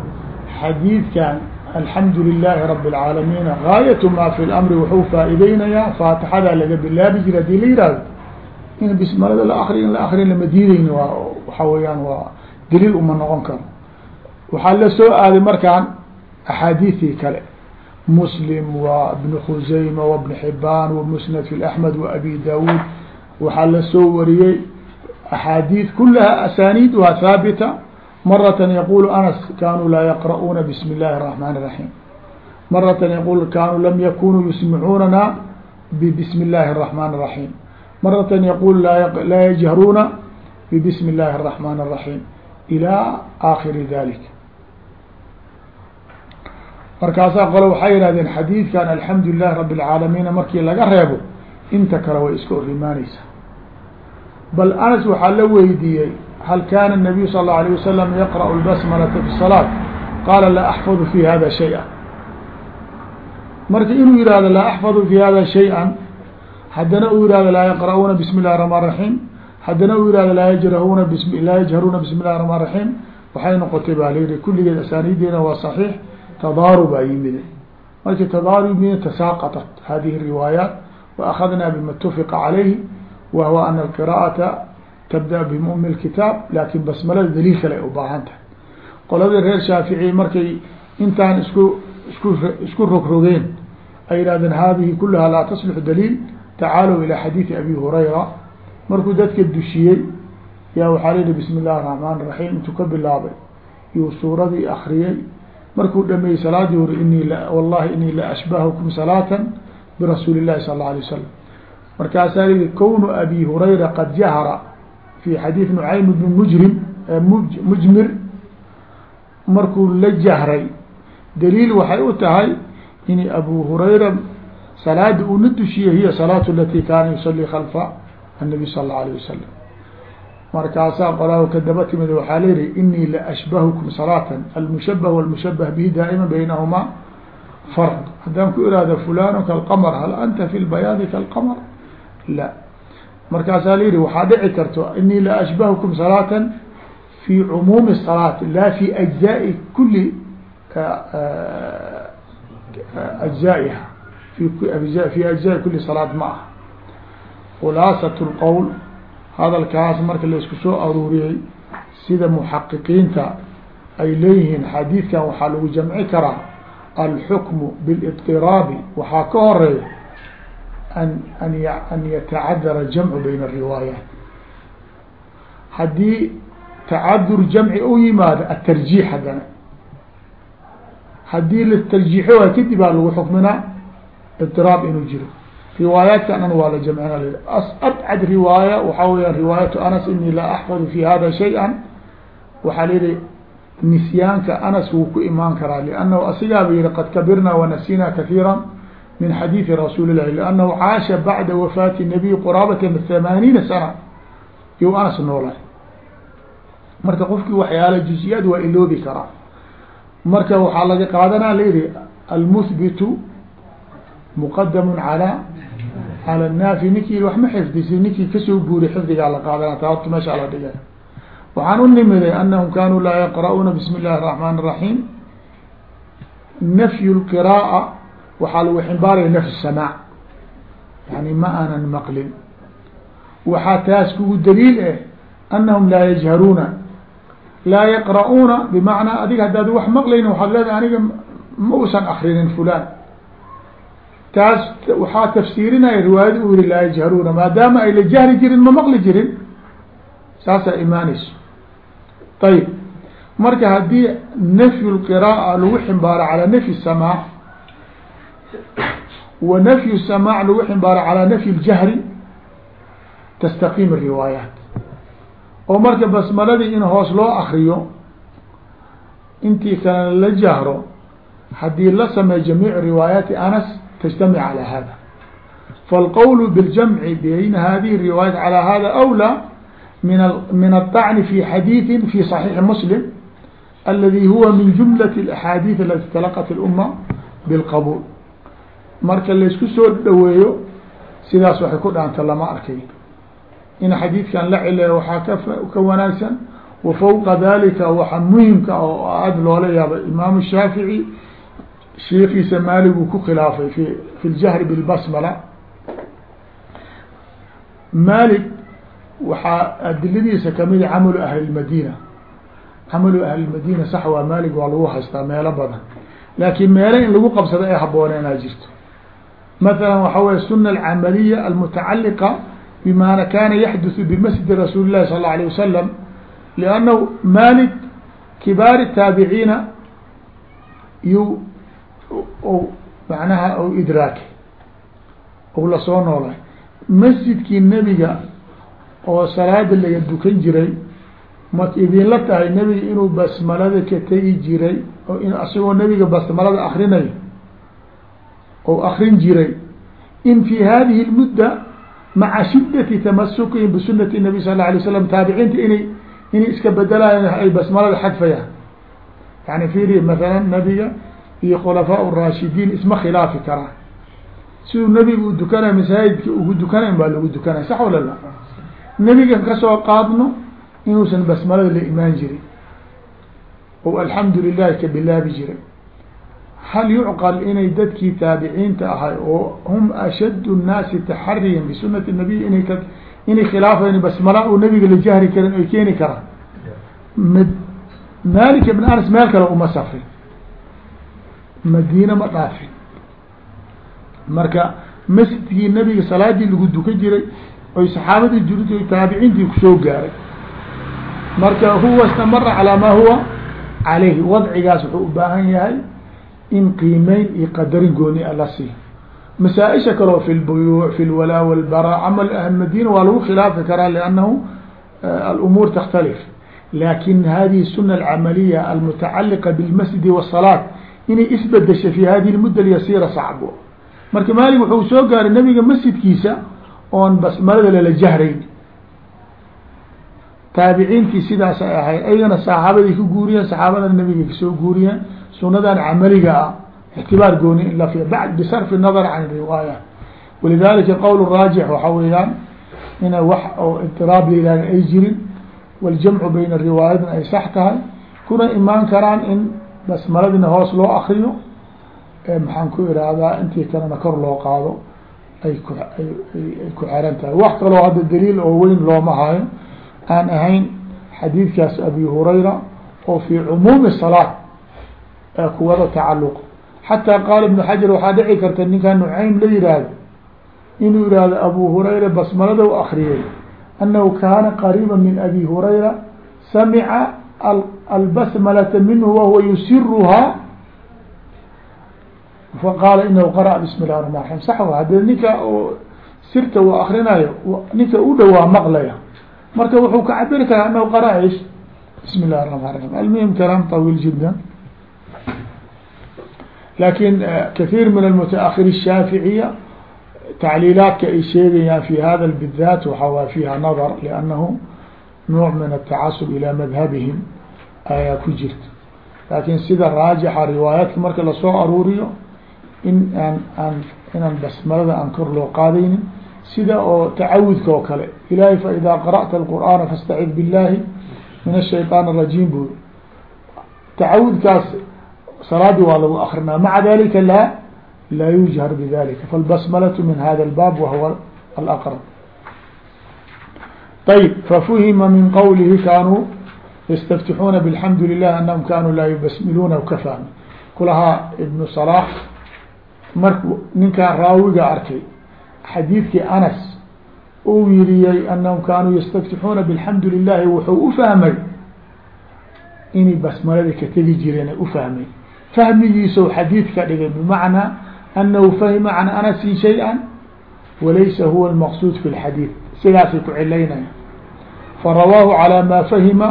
xadiidkan alxamdu lilaahi rabi اlcaalamiin gaayatu ma fi lamri wuxuu faaideynayaa faatixadaa laga bilaabi jira haddii la yihahdo in bismalada la akri in la akrin lama diideyni waa waxaa weyaan waa daliil uma noqon karo. Waxaa la soo aaday markaan axaadiidii kale. Muslim wa ibn khusayma wa bn xibaan wa musnad fi axmed wa abi daawuud. Waxaa la soo wariyey axaadiid kulaha asaniiduha haabita marata yaqul anas kanuu laa yaqra'uuna bismi اllahi الرaحman الرaحيم marata yaqul kanuu lam yakunuu yusmicuunana bbismi اllahi الرaحman الرaحيم marata yaqul laa yajharuuna bbismi اllahi الرaحman الرaحيم ilى akiri dalik markaasaa qole waxay yihahdeen xadiidkan alxamdu lilahi rabi اlcaalamiin markii laga reebo inta kale way iska orimaaneysaa bal anas waxaa la weydiiyey hal kana الnabiyu sal اlه alيه wasalam yaqrأ اlbasmalata fi الsalaaة qaala laa axfadu fi hada shayئa marka inuu yihahdo laa axfadu fi hada shayئa haddana uu yihahdo laa yaqra'uuna bismi اllahi الرحman الرaحيم haddana uu yihahdo laa yajrahuuna laa yajharuuna bismi اllahi الرحman الرaحيم waxay noqotay baa layihi kulligeed asaaniideena waa صaxiix tadaaru baa yimide markii tadaaru yimid tasaaqaطat hadihi الriwaayaat waأkhadna bima اtufiqa عalayhi wahwa ana alqira'ata tabda bimu'mi lkitaab laakin basmalada daliil kale ay ubaahan tahay. Qoladii reer shaaficiye markay intaan isku isku isku rogrogeen ay yihahdeen hadihi kulaha laa taslixu daliil tacaalow ilaa xadiidi abi hurayra. Markuu dadka dushiyey yaa waxaa la yihi bismi illahi raxmaan raxiim intuu ka bilaabay iyuu suuradii akriyay markuu dhameeyey salaadii hore ini wallahi inii la ashbahakum salaatan birasuuli illahi sal alla alay wasalam markaasaa yihi kownu abi hurayra qad jahra fi xadiid nucaym bn mujrim mujmir markuu la jahray daliil waxay u tahay in abu hurayra salaada uu na dushiyey hiya salaatu alati kaana yusalii khalfa الnabiy sal اlه alيه wasalam markaasaa qolaa kadaba timid waxaa layihi inii la ashbahkum salaata almushabah wاlmushabah bihi daa'ima baynahuma farq haddaan ku ihahdo fulanu kalqmr hal anta fi lbayaadi kalqmr la markaasaa layihi waxaa dhici karto inii la ashbahkum salaatan fi cumuumi salaati laa fi ajzaai kuli eh, ajzaaiha fi ajzaai kuli salaat ma ah khulaasat lqowl hadalkaas marka la isku soo aruuriyey sida muxaqiqiinta ay leeyihiin xadiidkan waxaa lagu jamci karaa alxukmu biliraabi waxaa ka horreeya an an an yatacadara jamcu bayna ariwaayaat haddii tacadur jamci u yimaado atarjiix haddana haddii la tarjiixo waay kadib aa lagu xukminaa ibtiraab inuu jiro riwaayaadkan an waa la jamcina l abcad riwaaya waxaa weyaan riwaayatu anas inii laa axfadu fi hada shay-an waxaa layihi nisyaanka anas wuu ku imaan karaa liannahu asigaaba yihi qad kabirnaa wanasina kahiira min xadiidi rasuuli اlahi lannahu caasha bacda wafaati الnabiy quraabata hamaaniina sana you anas noolay marka qofkii waxyaala juزiyaad waa iloobi karaa marka waxaa laga qaadanaa layihi almuhbitu muqadamu calى calى naafi ninkii wax ma xifdisi ninkii kasoo guuriy xifdigaa la qaadana taa horta meesha la dhigay waxaan u nimiday anahum kanuu laa yaqra'uuna bismi اllahi الرaحman الرaحيم nafyu اlqiraaءة waxaa lagu ximbaaraya nafy samاع yani ma aanan maqlin. Waxaa taas kugu daliil eh anahum laa yajharuuna. Laa yaqra'uuna bimacnaa adiga haddaad wax maqlayni waxaad leedahay aniga ma usan akrinin fulan taas waxaa tafsiirinaya riwaayada uu yihi laa yajharuuna maadaama ay la jahri jirin ma maqli jirin. Saasaa imaanayso. Ayib marka haddii nafyu lqiraa'a lagu ximbaaro calaa nafyi samaac wa nafyu samaac lagu ximbaaro calaa nafyi ljahri tastaqiim riwaayaat oo marka basmaladii in hoos loo akriyo intii kalena la jahro haddii la sameeyo jamiic riwaayaati anas تجتمع على هذا فالقول بالجمع بين هذه الروايات على هذا أولى من من الطعن في حديث في صحيح مسلم الذي هو من جملة الأحاديث التي تلقت الأمة بالقبول marka laysku soo dhaweeyo sidaas waxay ku dhaanta lama arkay. In xadiidkan la cileeyo waxaa ka ka wanaagsan wafawqa dalika waxa muhimka oo aada loola yaaba imaamu shaafiعي sheikiisa maalig uu ku khilaafay fi fi ljahri bilbasmala. Maalig waxaa adiladiisa kamida camalu ahli lmadina camalu ahli lmadina sax waa maalig waa lagu haystaa meelo badan. Laakiin meelo in lagu qabsado ay habooneenaa jirto مثلا waxa wey السنة العملية المتعلقة بma kاna يحدث بمسجد رsuuل الlahi صلى الله عليه وسلم لأنه مالك كباar التاaبعيiنa y manaha o idraak ou lasoo noolay masjidkii nebiga oo salaada laga dukan jiray ma idinla tahay nebiga inuu basmalada ka tegi jiray oo isagoo nebiga basmalada akrinayo ou akrin jiray. In في hadihi اlmudda maca shidati tamasukihim bisunati nabiy sal la alay slam taabiciinta inay inay iska bedelayan ay basmalada xadfayaan yani fiiri maalan nabiga iyo khulafaa raashidiin isma khilaafi karaan siduu nabiga u dukanay masaajidka ugu dukanay baa lagu dukanay sax wala la nabigan ka soo qaadno inuusan basmalada la imaan jirin. Oo alxamdu lilahi ka bilaabi jiray hal yucqal inay dadkii taabiciinta ahay oo hum ashad nnaasi taxariyan bisunati nabiy ina inay khilaafeen bas mala u nabiga la jahri karin ay keeni karaan m malik ibn anas meel kale uma safrin madiina ma dhaafin marka masjidkii nabiga salaadii lagu duka jiray oy saxaabadii juri taabiciintii ku soo gaaray marka huwa istamara calaa maa huwa caleyhi wadcigaas wuxuu u baahan yahay in qiimeyn iyo qadarin gooni a la sii masaaisha kaleo fi lbuyuuc fi lwalaa walbara camal ahmadina waa lagu khilaafi karaa liannahu alumuur takhtalif. Lakin hadihi suna alcamaliya almutacaliqa bilmasjidi wasalaaة inay isbedesha fi hadihi lmudda lyasiira sacbo marka maalik wuxuu soo gaaray nabiga masjidkiisa oon basmalada lala jahrayn. Taabiciintii sidaas ay ahayd aygana saxaabaday ka guuriyeen saxaabadana nabiga ka soo guuriyeen sunadan camaliga ah اctibaar gooni in la bacd bisarfi nadar can riwaaya. Walidalika qowl raajix waxa weeyaan ina wax oo idiraab layihahda ay jirin waljamcu bayna riwaayadna ay sax tahay kuna imaan karaan in basmaladina hoos loo akriyo maxaan ku irahdaa intii kalena kor loo qaado ay ku ay ku xeran tahay. Wax kaloo hadda daliil oo weyn looma hayo. Aan ahayn xadiidkaas abi hurayra oo fi cumuumi salaat ku wada tacaluq xataa qaala ibnu xajar waxaa dhici karta ninkaa nucaym la yihaahdo inuu yihahdo abu hurayra basmalada u akriyay annahu kaana qariiba min abi hurayra samica albasmalata minhu wahuwa yusiruhaa faqaala inahu qara'a bismi illahi raman raim sax hadee ninka sirta uu akrinayo ninka u dhowaa maqlaya. Marka wuxuu ka cabiri karaa anahu qara ish? Bismi illahi ramaan raim almuhim kalam tawiil jiddan lakin kaثيir min almutaأkhir الshaaficiya tacliilaadka ay sheegayaan fi hada bالذat waxa waa fiha nadr لأnnahu nooع min الtacasub ilى madhabihim ayaa ku jirta lakin sida raajixa riwaayaadka marka lasoo aruuriyo in aan aan inaan basmalada aan kor loo qaadaynin sida oo tacawudka oo kale ilahay faإida qarأta الqur'aana faاstacid biاllahi min الshayطaan الrajiim bui tacawudkaas salaadi waa lagu akrinaa maca dalika la laa yujhar bidalika falbasmalatu min hada albaab wahwa alaqrab. Ayb fafuhima min qawlihi kaanuu yastaftixuuna bilxamdu lilah anahum kaanuu laa yubasmiluuna ka fahmi kulahaa ibnu salaax markuu ninkaan raawiga arkay xadiidkii anas uu yiriyey anahum kaanuu yastaftixuuna bilxamdu lilahi wuxuu u fahmay inay basmalada ka tegi jireen ay u fahmay fahmigiisou xadiid ka dhigay bimacnaa anahu fahima can anasin shay-a walaysa huwa almaqsuud fi lxadiid sidaasay ku cilaynaya farawaahu calى ma fahima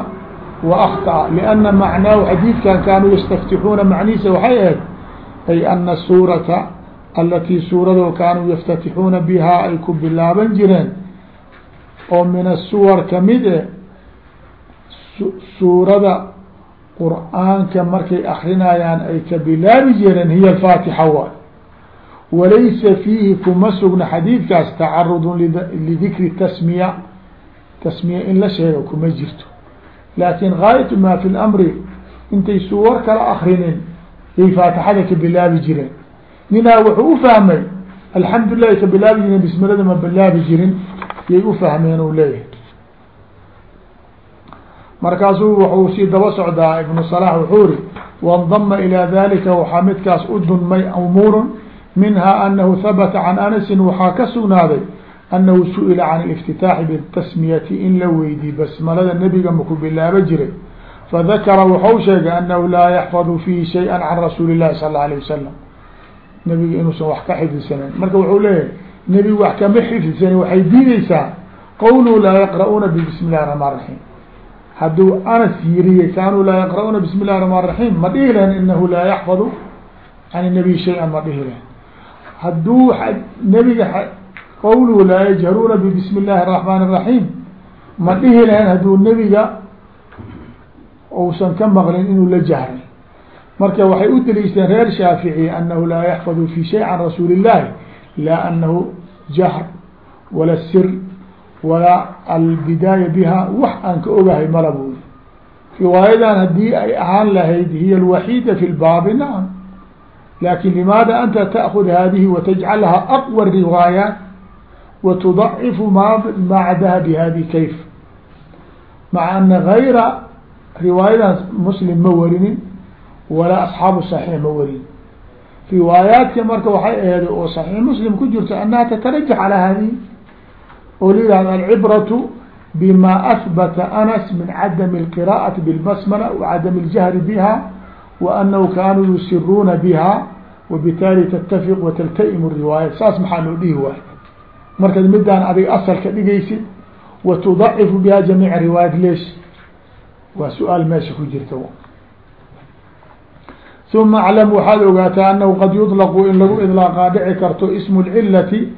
wa akطأa liana macnaahu xadiidkan kaanuu yastaftixuuna macnihiisa waxay ahayd ay ana suurata alatii suurado kaanuu yaftatixuuna bihaa ay ku bilaaban jireen oo min asuwar kamid e suurada qur'aanka markay akrinayaan ay ka bilaabi jireen hiya alfaatixa waay walaysa fiihi kuma sugna xadiidkaas tacarudun lidikri tasmiya. Tasmiya in la sheego kuma jirto. Laakin gaayatu ma fi lamri intay suwar kala akrinin yay faatixada ka bilaabi jireen. Ninaa wuxuu ufahmay alxamdu lilahi ka bilaabi jiren bismilada ma bilaabi jirin yay ufahmeen u leeyahay markaasuu wuxuu sii daba socdaa ibnu salax wuxuu ri wandama ilaa dalika waxaa midkaas u dunmay umuur minha anahu habata can anasin waxaa ka sugnaaday anahu su-ila can اliftitaaxi bitasmiyati in la weydiy basmalada nebiga maku bilaaba jiray fadakara waxau sheegay anahu laa yaxfadu fihi shayئa can rasuuli الlahi sal اla alيه wasalam nebiga inuusan wax ka xifdisanayn marka wuxuu leeyahay nebigu wax kama xifdisanin waxay diideysaa qowluhu laa yaqra'uuna bismi اllahi الرحman الرaحيم hadduu anas yiriyey kaanuu laa yaqra'uuna bismi illahi ramaan raxiim ma dhihi lahen inahu laa yaxfadu can inabiy shay-an ma dhihi lahen hadduu nebiga qowluhu laa yajharuuna bbismi illaahi araxmaan araxiim ma dhihi lahen hadduu nebiga uusan ka maqlin inuu la jahray marka waxay u daliishteen reer shaaficiya annahu laa yaxfadu fi shay can rasuuli illahi laa anahu jahr wala sir walaa albidaaya biha wax aan ka ogahay mala buuli riwaayadan haddii ay ahaan lahayd hiya alwaxiida fi lbaabi nacam. Lakin limaada anta taأkud hadihi watajcalha aqwa riwaayaat watudacifu ma maa cadaha bihadi kayf. Maca ana gayra riwaayadan muslim ma warinin walaa asxaabu صaxiix ma warinin. Riwaayaadka marka waxay aheeday oo saxiix muslim ku jirto annaha tatarajux calaa hadihi oo layihahdo alcibraةu bma ahbata anas min cadam اlqirاءaةi bاlbasmla wacadam اljahri biha waanahu kaanuu yusiruuna biha wabitaali tattafiq wataltaim riwaayat saas maxaa loo dhihi waay markaad midaan adiga asalka dhigaysid watudacifu biha jamiic riwaayat leesh waa su-aal meesha ku jirta uma aclam waxaad ogaataa anahu qad yuطlaqu in lagu idlaaqaa dhici karto ismu اlcilati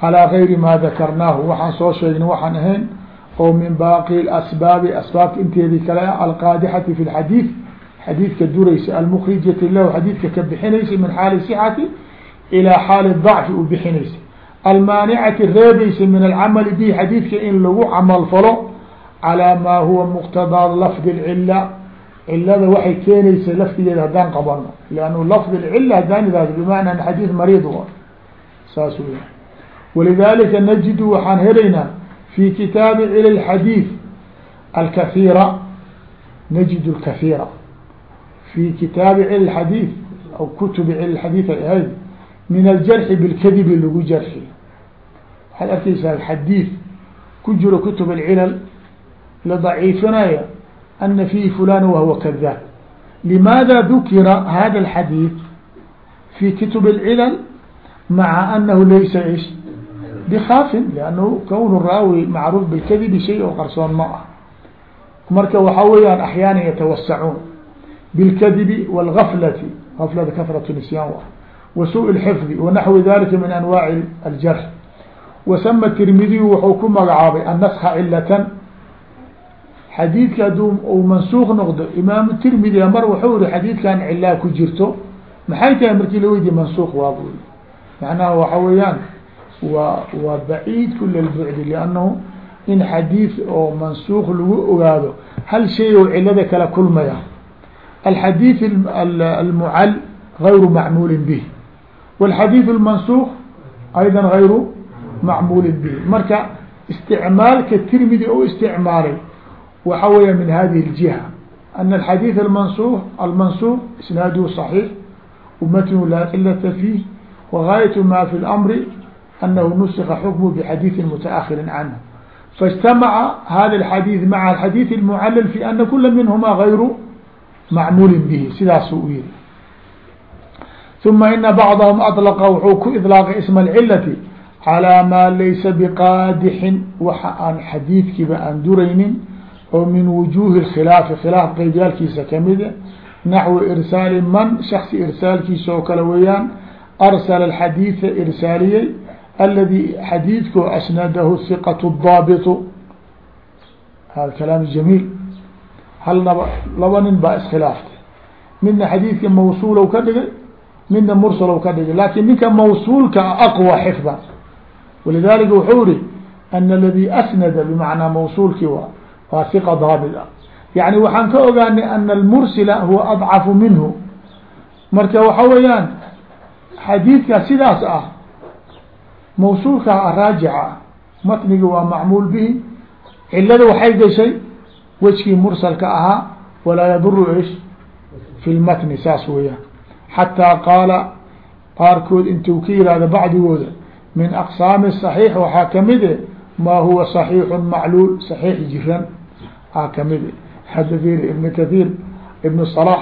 calىa gayri ma dakarnaahu waxaan soo sheegnay waxaan ahayn oo min baaqi asbaabi asbaabta inteedii kale ah alqaadixati fi اlxadiid xadiidka duraysa almukrijati lahu xadiidka ka bixinaysa min xaali sixati ilaa xaali dacfi u bixinaysa almaanicati reebaysa min alcamali bihi xadiidka in lagu camal falo calىa maa huwa muqtadaa lafdi اlcila cilada waxay keenaysa lafdigeeda haddaan qabano lannu lafdi اlcila haddaan ihahdo bimacna xadiid mariid saas wey walidalika najidu waxaan helaynaa fi kitaabi cil اxadiid alkahiira najid اlkahiira fi kitaabi cil xadiid aw kutubi cil xadiid ay ahayd min aljarxi bilkadibi lagu jarxi waxaad arkeysaa xadiid ku jiro kutub alcilal la daciifinaya ana fihi fulan wahwa kadaab limaada dukira hada alxadiid fi kutub alcilal maca anahu laysa ish bkaafin lannahu kwn raawi macruuf bilkadibi shay oo qarsoon ma ah marka waxaa weeyaan axyaana yatawasacuun bilkadibi wاlgaflati gaflada kafrat nisyaan wa su اlxifdi wanaxwi dalika min anwaaci aljarx wasama tirmidiyu wuxuu ku magacaabay annaska cilatan xadiidka hadduu uu mansuuq noqdo imaamu tirmidi mar wuxuu yihi xadiidkan cilaa ku jirto maxay tahay markii la weydiye mansuuq waa bu macnaha waxa weeyaan wa waa baciid kula lbucdi liannahu in xadiid oo mansuuq lagu ogaado hal shay oo cilada kala kulmaya alxadiid almucal gayru macmuulin bih wاlxadiid اlmansuuq ayda gayru macmuulin bih marka isticmaalka tirmidi u isticmaalay waxa weya min hadihi اljiha ana alxadiid almansuuq almansuuq isnaaduhu صaxiix وmatnu laa cilata fiih wagaayat ma fi اlamri أنه نسk حكمه بحdيث متأخر عنه فاجتمع hذا الحdيث mع الحdيث المعلل في أن كل منهma غyر معمول به sidaasuu u yihi ثuمa إن بعضهم أطلق wxuu ku إطلاaqay اسم العلة على mا laysa بqاadحin waxa aan xadيiثkiiba aan duraynin oo min وuجوه الkخلاaف khiلاaf qeybyaalkiisa kamida نaحو إرساaل mن شhخص irsaalkiisa oo kale weeyaan arsala xadiida irsaaliyey xadiidku asnadahu hiqat daabitu hada kalaam jamiil hal naba laba nin baa iskhilaaftay midna xadiidka mawsuulow ka dhigay midna mursalow ka dhigay laakin ninka mawsuulka aqwى xifdan walidalika wuxuu yihi an aladi asnada bimacnaa mawsuulkii waa waa daabit ah yani waxaan ka ogaanay ana almursila huwa adcafu minhu marka waxa weeyaan xadiidka sidaas ah mawsuulka raajica ah matniga waa macmuul bihi cilada waxay gashay wejkii mursalka ahaa walaa yaduru ish fi lmatni saas weeyaan xataa qaala qaarkood intuu ka yihahdo bacdigooda min aqsaami صaxiix waxaa kamide ma huwa صaxiixu macluul صaxiix jiran aa kamide hadda fiir ibn kahiir ibn صalaح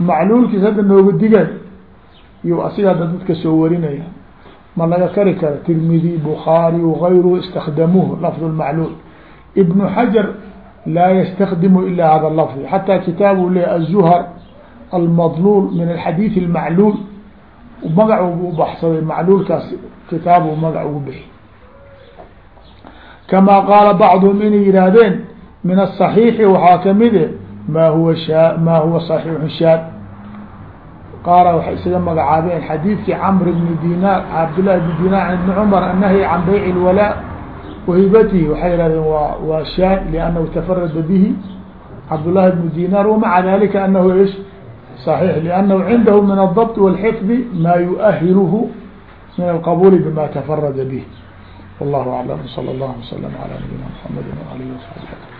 macluulkiis hadda nooga digay iyo asiga hadda dadka soo warinaya ma laga kari kara tirmidi bukhaari wغayruhu istakdamuuh lafظ macluul ibn xajar laa ystakdimu ila hada lafظ xataa kitaabu le aلzuhr almadluul min alxadiiث اlmacluul magac u baxsaday macluulkaas kitaabu magac ugu bixi kamaa qaala bacduhum inay yihaahdeen min aلصaxiixi waxaa kamide ma huwa sha ma huwa صaxiixu shaad qaara waxay isaga magacaabeen xadiidkii camr bni dinaar cabdllahi bni dinaar ibni cumar annahyi can bayci lwalaa wahibatihi waxay yihahdeen wa waa shaan liannahu tafarada bihi. Cabdullahi bnu dinaar wamaca dalika anahu ish صaxiix liannahu cindahu min aldabt walxifdi maa yuahiluhu min alqabuuli bima tafarada bih wallahu aclam sala allahu wasalam ala nabiyina mxamadi waalihi wasabi